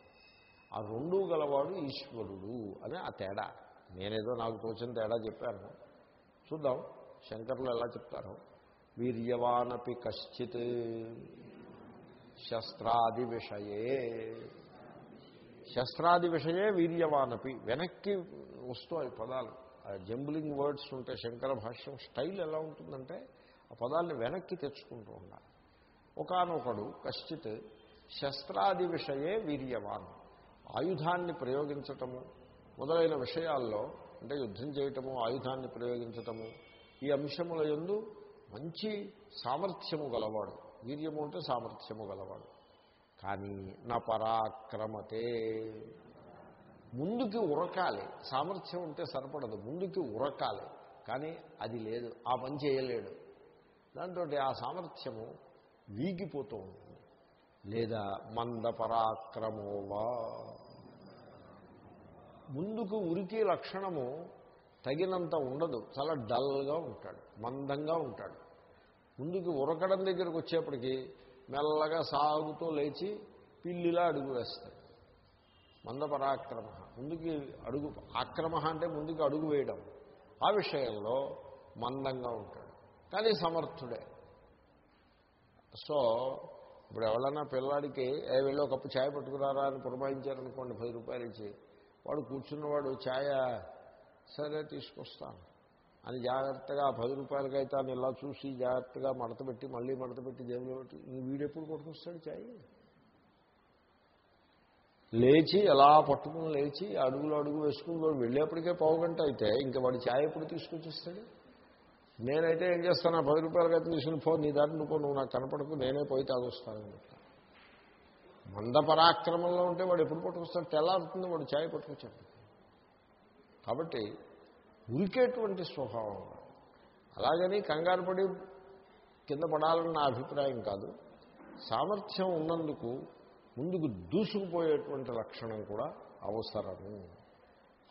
ఆ రెండూ గలవాడు ఈశ్వరుడు అని ఆ తేడా. నేనేదో నాకు తోచిన తేడా చెప్పాను. చూద్దాం శంకర్లు ఎలా చెప్తారు. వీర్యవానపి కశ్చిత్. శస్త్రాది విషయే శస్త్రాది విషయే వీర్యవానపి. వెనక్కి వస్తాయి పదాలు. జంబ్లింగ్ వర్డ్స్ ఉంటే శంకర భాష్యం స్టైల్ ఎలా ఉంటుందంటే ఆ పదాలను వెనక్కి తెచ్చుకుంటూ ఉండాలి. ఒకనొకడు కశ్చిత్ శస్త్రాది విషయే వీర్యవాన్. ఆయుధాన్ని ప్రయోగించటము మొదలైన విషయాల్లో అంటే యుద్ధం చేయటము ఆయుధాన్ని ప్రయోగించటము ఈ అంశముల యందు మంచి సామర్థ్యము గలవాడు. వీర్యము అంటే సామర్థ్యము గలవాడు. కానీ నా పరాక్రమతే ముందుకి ఉరకాలి. సామర్థ్యం ఉంటే సరిపడదు. ముందుకి ఉరకాలి. కానీ అది లేదు. ఆ పని చేయలేడు. దాంతో ఆ సామర్థ్యము వీగిపోతూ ఉంటుంది. లేదా మంద పరాక్రమోవా ముందుకు ఉరికి లక్షణము తగినంత ఉండదు. చాలా డల్గా ఉంటాడు. మందంగా ఉంటాడు. ముందుకు ఉరకడం దగ్గరకు వచ్చేప్పటికి మెల్లగా సాగుతూ లేచి పిల్లిలా అడుగు వేస్తాడు మంద పరాక్రమ ముందుకి అడుగు ఆక్రమ అంటే ముందుకు అడుగు వేయడం. ఆ విషయంలో మందంగా ఉంటాడు. కానీ సమర్థుడే. సో ఇప్పుడు ఎవరైనా పిల్లాడికి ఏ వెళ్ళి ఒక కప్పు ఛాయ్ పట్టుకురారా అని పురమాయించారనుకోండి పది రూపాయలు ఇచ్చి వాడు కూర్చున్నవాడు ఛాయ సరే తీసుకొస్తాను. అని జాగ్రత్తగా ఆ పది రూపాయలకైతే అని ఇలా చూసి జాగ్రత్తగా మడత పెట్టి మళ్ళీ మడత పెట్టి జేబులో పెట్టి ఇంక వీడెప్పుడు కొట్టుకొస్తాడు చాయ్? లేచి ఎలా పట్టుకుని లేచి అడుగులు అడుగు వేసుకుని వాడు వెళ్ళేప్పటికే పావు గంట అయితే ఇంకా వాడు ఛాయ్ ఎప్పుడు తీసుకొచ్చిస్తాడు? నేనైతే ఏం చేస్తాను ఆ పది రూపాయలకైతే తీసుకుని పో నీ దాన్ని నువ్వు నువ్వు నాకు కనపడకు నేనే పోయి తాగొస్తాను మంద పరాక్రమంలో ఉంటే వాడు ఎప్పుడు పట్టుకొస్తాడు? తెల్లారుతుంది వాడు ఛాయ్ పట్టుకొచ్చాడు. కాబట్టి ఉరికేటువంటి స్వభావం. అలాగని కంగారు పడి కింద పడాలని నా అభిప్రాయం కాదు. సామర్థ్యం ఉన్నందుకు ముందుకు దూసుకుపోయేటువంటి లక్షణం కూడా అవసరము.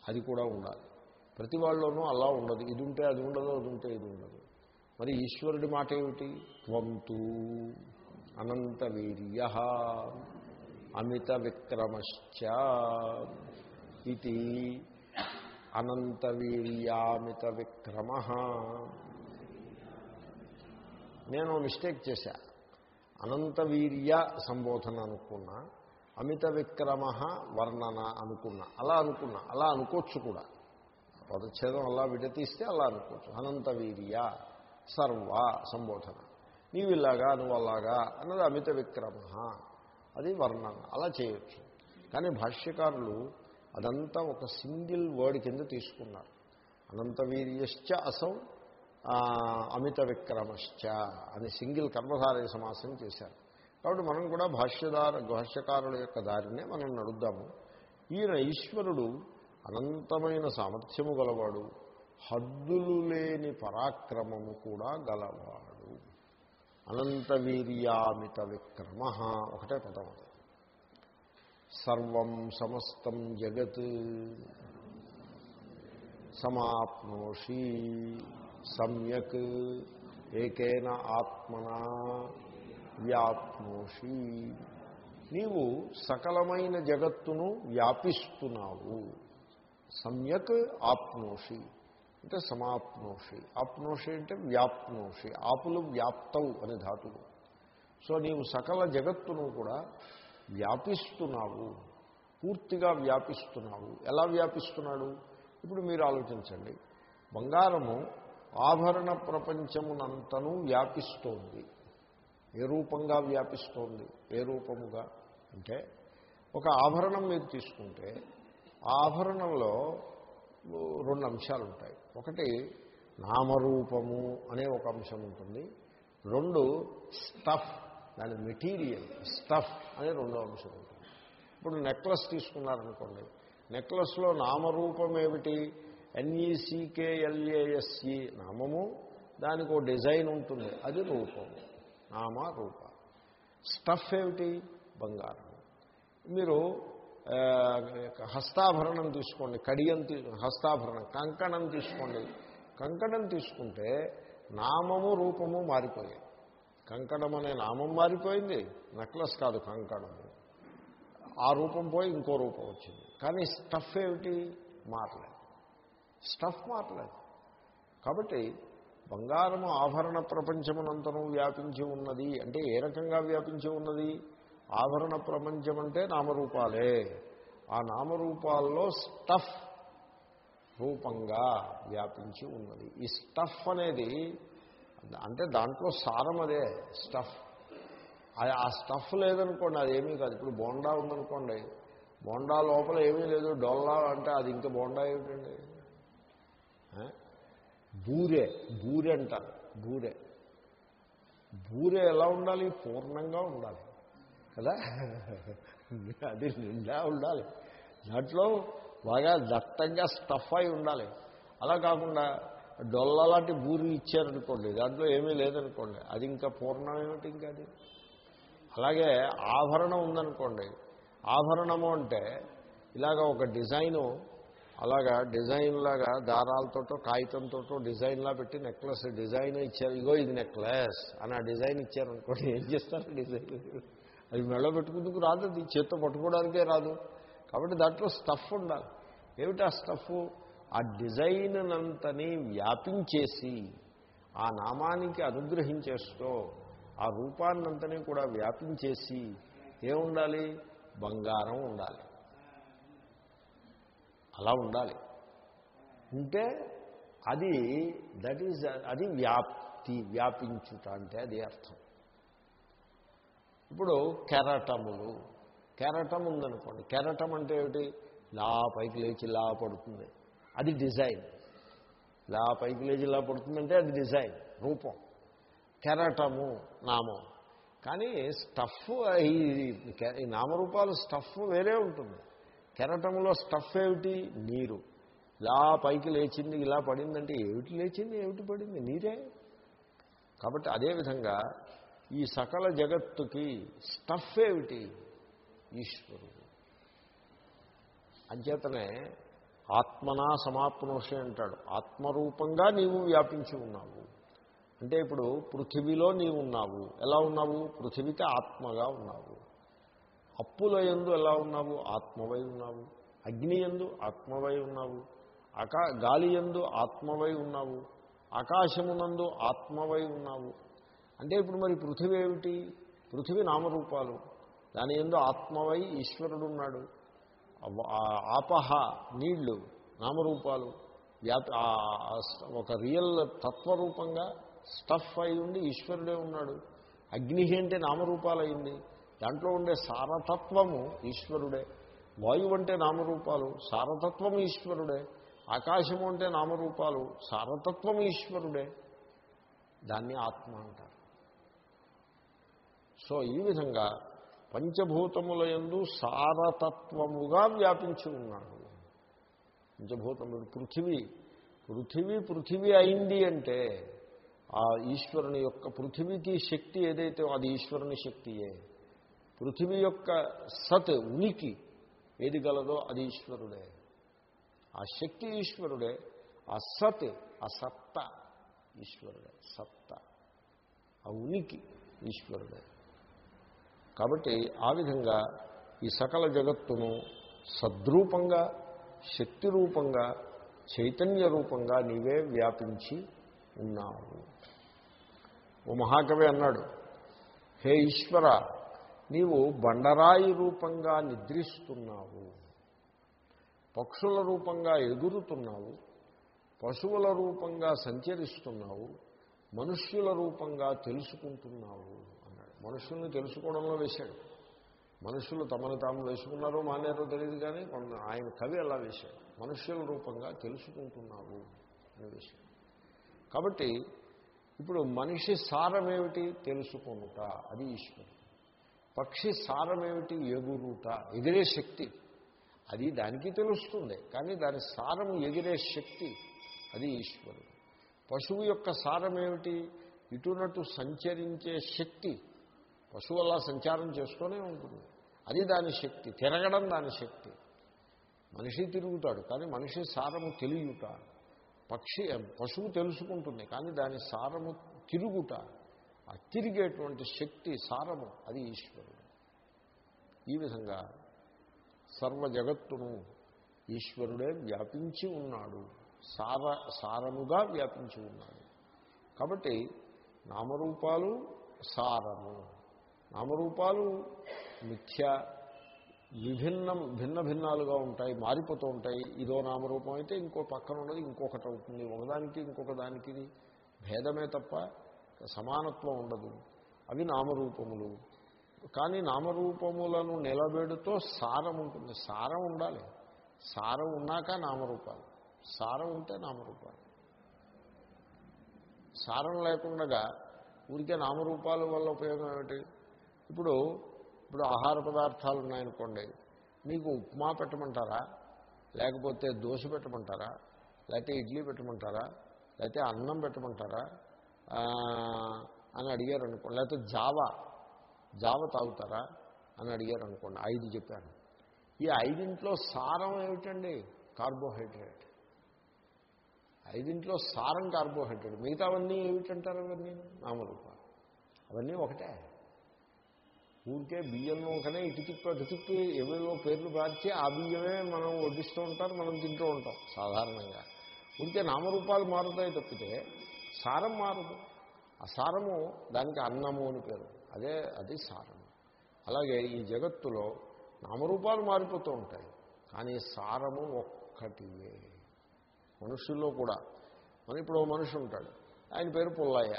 అది కూడా ఉండాలి. ప్రతి వాళ్ళలోనూ అలా ఉండదు. ఇది ఉంటే అది ఉండదు అది ఉంటే ఇది ఉండదు. మరి ఈశ్వరుడి మాట ఏమిటి? త్వంతు అనంత వీర్య అమిత విక్రమశ్చ ఇది అనంతవీర్యామిత విక్రమ నేను మిస్టేక్ చేశా. అనంతవీర్య సంబోధన అనుకున్నా అమిత విక్రమ వర్ణన అనుకున్నా అలా అనుకున్నా అలా అనుకోవచ్చు కూడా. పదచ్ఛేదం అలా విడతీస్తే అలా అనుకోవచ్చు. అనంతవీర్య సర్వ సంబోధన. నీవిలాగా ఇలాగా నువ్వు అలాగా అన్నది అమిత విక్రమ అది వర్ణన. అలా చేయొచ్చు. కానీ భాష్యకారులు అదంతా ఒక సింగిల్ వర్డ్ కింద తీసుకున్నారు. అనంతవీర్యశ్చ అసౌ అమిత విక్రమశ్చ అని సింగిల్ కర్మధారయ సమాసం చేశారు. కాబట్టి మనం కూడా భాష్యదార భాష్యకారుల యొక్క దారినే మనం నడుద్దాము. ఈయన ఈశ్వరుడు అనంతమైన సామర్థ్యము గలవాడు హద్దులు లేని పరాక్రమము కూడా గలవాడు. అనంత వీర్యామిత విక్రమ ఒకటే పదం అది. సర్వం సమస్తం జగత్ సమాప్నోషి సమ్యక్ ఏకేన ఆత్మనా వ్యాప్నోషి. నీవు సకలమైన జగత్తును వ్యాపిస్తున్నావు. సమ్యక్ ఆప్నోషి అంటే సమాప్నోషి. ఆప్నోషి అంటే వ్యాప్నోషి. ఆపులు వ్యాప్తవు అని ధాతువు. సో నీవు సకల జగత్తును కూడా వ్యాపిస్తున్నావు. పూర్తిగా వ్యాపిస్తున్నావు. ఎలా వ్యాపిస్తున్నాడు? ఇప్పుడు మీరు ఆలోచించండి. బంగారము ఆభరణ ప్రపంచమునంతను వ్యాపిస్తోంది. ఏ రూపంగా వ్యాపిస్తోంది? ఏ రూపముగా? అంటే ఒక ఆభరణం మీరు తీసుకుంటే ఆభరణంలో రెండు అంశాలు ఉంటాయి. ఒకటి నామరూపము అనే ఒక అంశం ఉంటుంది. రెండు స్టఫ్ దాని మెటీరియల్ స్టఫ్ అనే రెండో అంశం. ఉంటుంది ఇప్పుడు నెక్లెస్ తీసుకున్నారనుకోండి నెక్లెస్లో నామరూపం ఏమిటి ఎన్ఈసీకేఎల్ఏఎస్ఈ నామము దానికి ఒక డిజైన్ ఉంటుంది అది రూపము నామ రూప స్టఫ్ ఏమిటి? బంగారం. మీరు హస్తాభరణం తీసుకోండి కడియం హస్తాభరణం కంకణం తీసుకోండి. కంకణం తీసుకుంటే నామము రూపము మారిపోయాయి. కంకణం అనే నామం మారిపోయింది. నెక్లెస్ కాదు కంకణము ఆ రూపం పోయి ఇంకో రూపం వచ్చింది. కానీ స్టఫ్ ఏమిటి? మారలేదు. స్టఫ్ మారలేదు. కాబట్టి బంగారము ఆభరణ ప్రపంచమునంతరం వ్యాపించి ఉన్నది. అంటే ఏ రకంగా వ్యాపించి ఉన్నది? ఆభరణ ప్రపంచం అంటే నామరూపాలే. ఆ నామరూపాల్లో స్టఫ్ రూపంగా వ్యాపించి ఉన్నది. ఈ స్టఫ్ అనేది అంటే దాంట్లో సారం అదే స్టఫ్ ఆ- ఆ స్టఫ్ లేదనుకోండి అది ఏమీ కాదు. ఇప్పుడు బోండా ఉందనుకోండి బోండా లోపల ఏమీ లేదు. డొల్లా అంటే అది ఇంకా బోండా ఏమిటండి? బూరే బూరె బూరె అంటారు బూరె. బూరె ఎలా ఉండాలి? పూర్ణంగా ఉండాలి కదా? అది నిండా ఉండాలి. దాంట్లో బాగా దట్టంగా స్టఫ్ అయి ఉండాలి. అలా కాకుండా డొల్ల లాంటి బూరి ఇచ్చారనుకోండి దాంట్లో ఏమీ లేదనుకోండి అది ఇంకా పూర్ణం ఏమిటి ఇంకా అది? అలాగే ఆభరణం ఉందనుకోండి ఆభరణము అంటే ఇలాగ ఒక డిజైను అలాగా డిజైన్ లాగా దారాలతోటో కాగితంతోటో డిజైన్లా పెట్టి నెక్లెస్ డిజైన్ ఇచ్చారు ఇగో ఇది నెక్లెస్ అని ఆ డిజైన్ ఇచ్చారనుకోండి ఏం చేస్తారు డిజైన్? అది మెళ్ళ పెట్టుకుందుకు రాదు అది చేత్తో పట్టుకోవడానికే రాదు. కాబట్టి దాంట్లో స్టఫ్ ఉండాలి. ఏమిటి ఆ స్టఫ్ ఆ డిజైన్నంతని వ్యాపించేసి ఆ నామానికి అనుగ్రహించేస్తూ ఆ రూపాన్నంతని కూడా వ్యాపించేసి ఏముండాలి? బంగారం ఉండాలి. అలా ఉండాలి. ఉంటే అది దట్ ఈజ్ అది వ్యాప్తి వ్యాపించుట అంటే అది అర్థం. ఇప్పుడు కెరటములు. కెరటం ఉందనుకోండి. కెరటం అంటే ఏమిటి? లా పైకి లేచి లా పడుతుంది. అది డిజైన్. ఇలా పైకి లేచి ఇలా పడుతుందంటే అది డిజైన్ రూపం కెరటము నామం. కానీ స్టఫ్ ఈ ఈ నామరూపాలు స్టఫ్ వేరే ఉంటుంది. కెరటంలో స్టఫ్ ఏమిటి? నీరు. ఇలా పైకి లేచింది ఇలా పడిందంటే ఏమిటి లేచింది ఏమిటి పడింది? నీరే. కాబట్టి అదేవిధంగా ఈ సకల జగత్తుకి స్టఫ్ ఏమిటి? ఈశ్వరుడు. అంచేతనే ఆత్మనా సమాప్నోషి అంటాడు. ఆత్మరూపంగా నీవు వ్యాపించి ఉన్నావు. అంటే ఇప్పుడు పృథివీలో నీవు ఉన్నావు. ఎలా ఉన్నావు? పృథివీకి ఆత్మగా ఉన్నావు. అప్పుల ఎందు ఎలా ఉన్నావు? ఆత్మవై ఉన్నావు. అగ్ని ఎందు ఆత్మవై ఉన్నావు. ఆకా గాలి ఎందు ఆత్మవై ఉన్నావు. ఆకాశమునందు ఆత్మవై ఉన్నావు. అంటే ఇప్పుడు మరి పృథివీ ఏమిటి పృథివీ నామరూపాలు. దాని ఎందు ఆత్మవై ఈశ్వరుడు ఉన్నాడు ఆపహ నీళ్ళు నామరూపాలు ఒక రియల్ తత్వరూపంగా స్టఫ్ అయి ఉండి ఈశ్వరుడే ఉన్నాడు. అగ్ని అంటే నామరూపాలైంది దాంట్లో ఉండే సారతత్వము ఈశ్వరుడే. వాయువు అంటే నామరూపాలు సారతత్వం ఈశ్వరుడే. ఆకాశము అంటే నామరూపాలు సారతత్వం ఈశ్వరుడే. దాన్ని ఆత్మ అంటారు. సో ఈ విధంగా పంచభూతముల యందు సారతత్వముగా వ్యాపించి ఉన్నాడు. పంచభూతములు పృథివీ పృథివీ పృథివీ అయింది అంటే ఆ ఈశ్వరుని యొక్క పృథివీకి శక్తి ఏదైతే అది ఈశ్వరుని శక్తియే. పృథివీ యొక్క సత్ ఉనికి ఏది గలదో అది ఈశ్వరుడే. ఆ శక్తి ఈశ్వరుడే ఆ సత్ ఆ సత్త ఈశ్వరుడే సత్త ఆ ఉనికి ఈశ్వరుడే. కాబట్టి ఆ విధంగా ఈ సకల జగత్తును సద్రూపంగా శక్తి రూపంగా చైతన్య రూపంగా నీవే వ్యాపించి ఉన్నావు. ఓ మహాకవి అన్నాడు హే ఈశ్వర నీవు బండరాయి రూపంగా నిద్రిస్తున్నావు. పక్షుల రూపంగా ఎగురుతున్నావు. పశువుల రూపంగా సంచరిస్తున్నావు. మనుష్యుల రూపంగా తెలుసుకుంటున్నావు. మనుషుల్ని తెలుసుకోవడంలో వేశాడు. మనుషులు తమను తాము వేసుకున్నారో మానేరో తెలియదు కానీ కొంత ఆయన కవి అలా వేశాడు. మనుష్యుల రూపంగా తెలుసుకుంటున్నావు అని వేశాడు. కాబట్టి ఇప్పుడు మనిషి సారమేమిటి? తెలుసుకొనుట. అది ఈశ్వరుడు. పక్షి సారమేమిటి? ఎగురుట. ఎగిరే శక్తి. అది దానికి తెలుస్తుంది. కానీ దాని సారము ఎగిరే శక్తి. అది ఈశ్వరుడు. పశువు యొక్క సారమేమిటి? ఇటునటు సంచరించే శక్తి. పశువు అలా సంచారం చేస్తూనే ఉంటుంది. అది దాని శక్తి తిరగడం దాని శక్తి. మనిషి తిరుగుతాడు కానీ మనిషి సారము తెలియట పక్షి పశువు తెలుసుకుంటుంది కానీ దాని సారము తిరుగుట ఆ తిరిగేటువంటి శక్తి సారము అది ఈశ్వరుడు. ఈ విధంగా సర్వ జగత్తును ఈశ్వరుడే వ్యాపించి ఉన్నాడు. సార సారముగా వ్యాపించి ఉన్నాడు. కాబట్టి నామరూపాలు సారము. నామరూపాలు మిథ్య విభిన్నం భిన్న భిన్నాలుగా ఉంటాయి మారిపోతూ ఉంటాయి. ఇదో నామరూపం అయితే ఇంకో పక్కన ఉన్నది ఇంకొకటి అవుతుంది. ఒకదానికి ఇంకొక దానికి భేదమే తప్ప సమానత్వం ఉండదు. అవి నామరూపములు. కానీ నామరూపములను నిలబెడుతో సారం ఉంటుంది. సారం ఉండాలి. సారం ఉన్నాక నామరూపాలు. సారం ఉంటే నామరూపాలు. సారం లేకుండా ఊరికే నామరూపాల వల్ల ఉపయోగం ఏమిటి? ఇప్పుడు ఇప్పుడు ఆహార పదార్థాలు ఉన్నాయనుకోండి మీకు ఉప్మా పెట్టమంటారా? లేకపోతే దోశ పెట్టమంటారా? లేకపోతే ఇడ్లీ పెట్టమంటారా? లేకపోతే అన్నం పెట్టమంటారా? అని అడిగారు అనుకోండి లేకపోతే జావా జావ తాగుతారా? అని అడిగారు అనుకోండి ఐదు చెప్పాను. ఈ ఐదింట్లో సారం ఏమిటండి? కార్బోహైడ్రేట్. ఐదింట్లో సారం కార్బోహైడ్రేట్. మిగతావన్నీ ఏమిటంటారు అవన్నీ? నామరూపాలు అవన్నీ ఒకటే. ఊరికే బియ్యం నూకనే ఇటు తిప్పి అటు ఏవేవో పేర్లు మార్చి ఆ బియ్యమే మనం వడ్డిస్తూ ఉంటారు మనం తింటూ ఉంటాం సాధారణంగా. ఉంటే నామరూపాలు మారుతాయి తప్పితే సారం మారదు. ఆ సారము దానికి అన్నము అని పేరు. అదే అది సారము. అలాగే ఈ జగత్తులో నామరూపాలు మారిపోతూ ఉంటాయి కానీ సారము ఒక్కటివే మనుషుల్లో కూడా. మన ఇప్పుడు మనిషి ఉంటాడు. ఆయన పేరు పుల్లయ్య.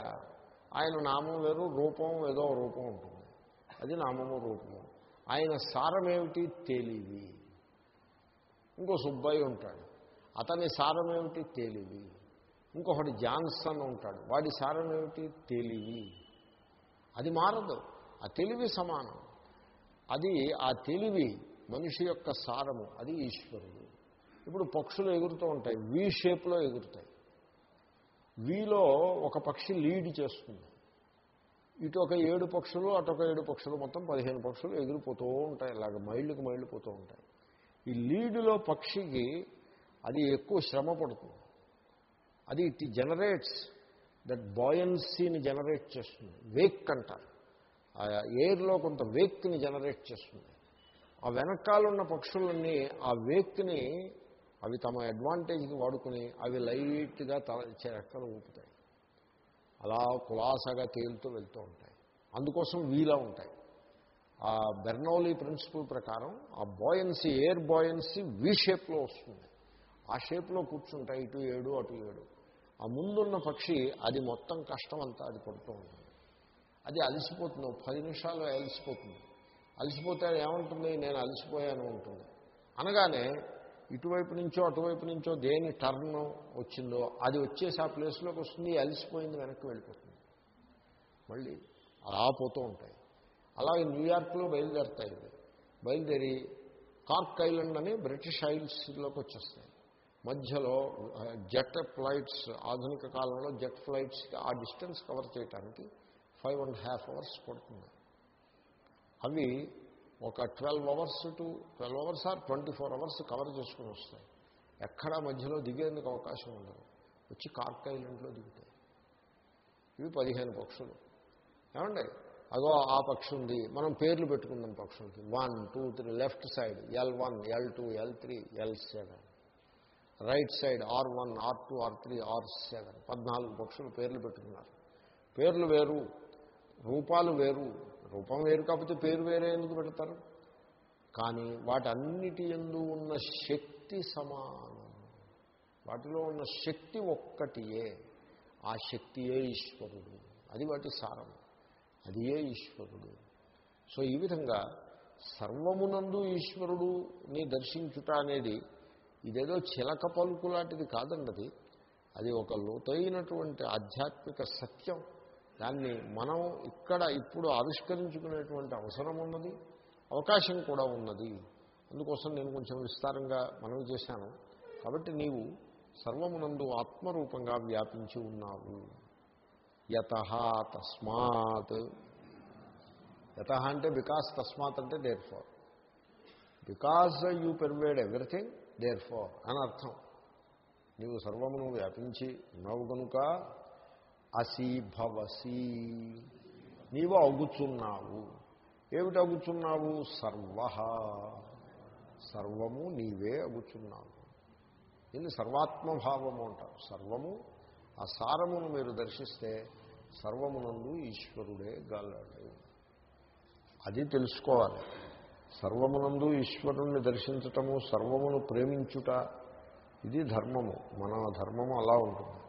ఆయన నామం వేరు రూపం ఏదో రూపం ఉంటుంది. అది నామము రూపము. ఆయన సారం ఏమిటి తెలివి. ఇంకో సుబ్బయ్య ఉంటాడు. అతని సారం ఏమిటి తెలివి. ఇంకొకటి జాన్సన్ ఉంటాడు. వాడి సారం ఏమిటి తెలివి. అది మారదు. ఆ తెలివి సమానం. అది ఆ తెలివి మనిషి యొక్క సారము. అది ఈశ్వరుడు. ఇప్పుడు పక్షులు ఎగురుతూ ఉంటాయి. వీ షేప్లో ఎగురుతాయి. వీలో ఒక పక్షి లీడ్ చేస్తుంది. ఇటు ఒక ఏడు పక్షులు అటు ఒక ఏడు పక్షులు మొత్తం పదిహేను పక్షులు ఎగిరిపోతూ ఉంటాయి. ఇలాగ మైళ్ళకి మైళ్ళు పోతూ ఉంటాయి. ఈ లీడులో పక్షికి అది ఎక్కువ శ్రమ పడుతుంది. అది ఇట్ జనరేట్స్ దట్ బాయన్సీని జనరేట్ చేస్తుంది. వేక్ అంటారు. ఆ ఎయిర్లో కొంత వేక్ని జనరేట్ చేస్తుంది. ఆ వెనకాల ఉన్న పక్షులన్నీ ఆ వేక్ని అవి తమ అడ్వాంటేజ్కి వాడుకుని అవి లైట్గా తల రెక్కలు ఊపుతాయి. అలా కులాసగా తేలుతూ వెళ్తూ ఉంటాయి. అందుకోసం వీలా ఉంటాయి. ఆ బెర్నౌలీ ప్రిన్సిపల్ ప్రకారం ఆ బాయన్సీ ఎయిర్ బాయన్సీ వీ షేప్లో వస్తుంది. ఆ షేప్లో కూర్చుంటాయి ఇటు ఏడు అటు ఏడు. ఆ ముందున్న పక్షి అది మొత్తం కష్టం అంతా అది పడుతూ ఉంటుంది. అది అలసిపోతుంది పది నిమిషాలు అలసిపోతుంది. అలసిపోతే అది ఏమంటుంది? నేను అలసిపోయాను ఉంటుంది అనగానే ఇటువైపు నుంచో అటువైపు నుంచో దేని టర్న్ వచ్చిందో అది వచ్చేసి ఆ ప్లేస్లోకి వస్తుంది అలసిపోయింది వెనక్కి వెళ్ళిపోతుంది. మళ్ళీ అలా పోతూ ఉంటాయి. అలాగే న్యూయార్క్లో బయలుదేరుతాయి ఇవి. బయలుదేరి కార్క్ ఐలండ్ అని బ్రిటిష్ ఐల్స్లోకి వచ్చేస్తాయి. మధ్యలో జెట్ ఫ్లైట్స్ ఆధునిక కాలంలో జెట్ ఫ్లైట్స్కి ఆ డిస్టెన్స్ కవర్ చేయడానికి ఫైవ్ అండ్ హాఫ్ అవర్స్ పడుతుంది. అవి ఒక twelve hours to twelve hours or twenty four hours cover చేసుకుని వస్తాయి. ఎక్కడా మధ్యలో దిగేందుకు అవకాశం ఉండదు. వచ్చి కార్క్ ఇంట్లో దిగుతాయి. ఇవి పదిహేను పక్షులు. ఏమండి? అగో ఆ పక్షి ఉంది. మనం పేర్లు పెట్టుకుందాం పక్షులకి. One two three left side L one L two L three L seven. Right side R one R two R three R seven. పద్నాలుగు పక్షులు పేర్లు పెట్టుకున్నారు. పేర్లు వేరు రూపాలు వేరు రూపం వేరు కాకపోతే పేరు వేరే ఎందుకు పెడతారు? కానీ వాటన్నిటి ఎందు ఉన్న శక్తి సమానం. వాటిలో ఉన్న శక్తి ఒక్కటియే. ఆ శక్తియే ఈశ్వరుడు. అది వాటి సారం. అదియే ఈశ్వరుడు. సో ఈ విధంగా సర్వమునందు ఈశ్వరుడుని దర్శించుట అనేది ఇదేదో చిలక పలుకు లాంటిది కాదండి అది ఒక లోతైనటువంటి ఆధ్యాత్మిక సత్యం. దాన్ని మనం ఇక్కడ ఇప్పుడు ఆవిష్కరించుకునేటువంటి అవసరం ఉన్నది అవకాశం కూడా ఉన్నది. అందుకోసం నేను కొంచెం విస్తారంగా మనవి చేశాను. కాబట్టి నీవు సర్వమునందు ఆత్మరూపంగా వ్యాపించి ఉన్నావు. యత తస్మాత్. యత అంటే బికాస్ తస్మాత్ అంటే therefore because you pervade everything therefore అని అర్థం. నీవు సర్వమును వ్యాపించి ఉన్నావు కనుక అసి నీవు అగుచున్నావు. ఏమిటి అగుచున్నావు? సర్వ. సర్వము నీవే అగుచున్నావు. దీన్ని సర్వాత్మభావము అంటారు. సర్వము ఆ సారమును మీరు దర్శిస్తే సర్వమునందు ఈశ్వరుడే గలడు. అది తెలుసుకోవాలి. సర్వమునందు ఈశ్వరుణ్ణి దర్శించటము సర్వమును ప్రేమించుట ఇది ధర్మము. మన ధర్మము అలా ఉంటుంది.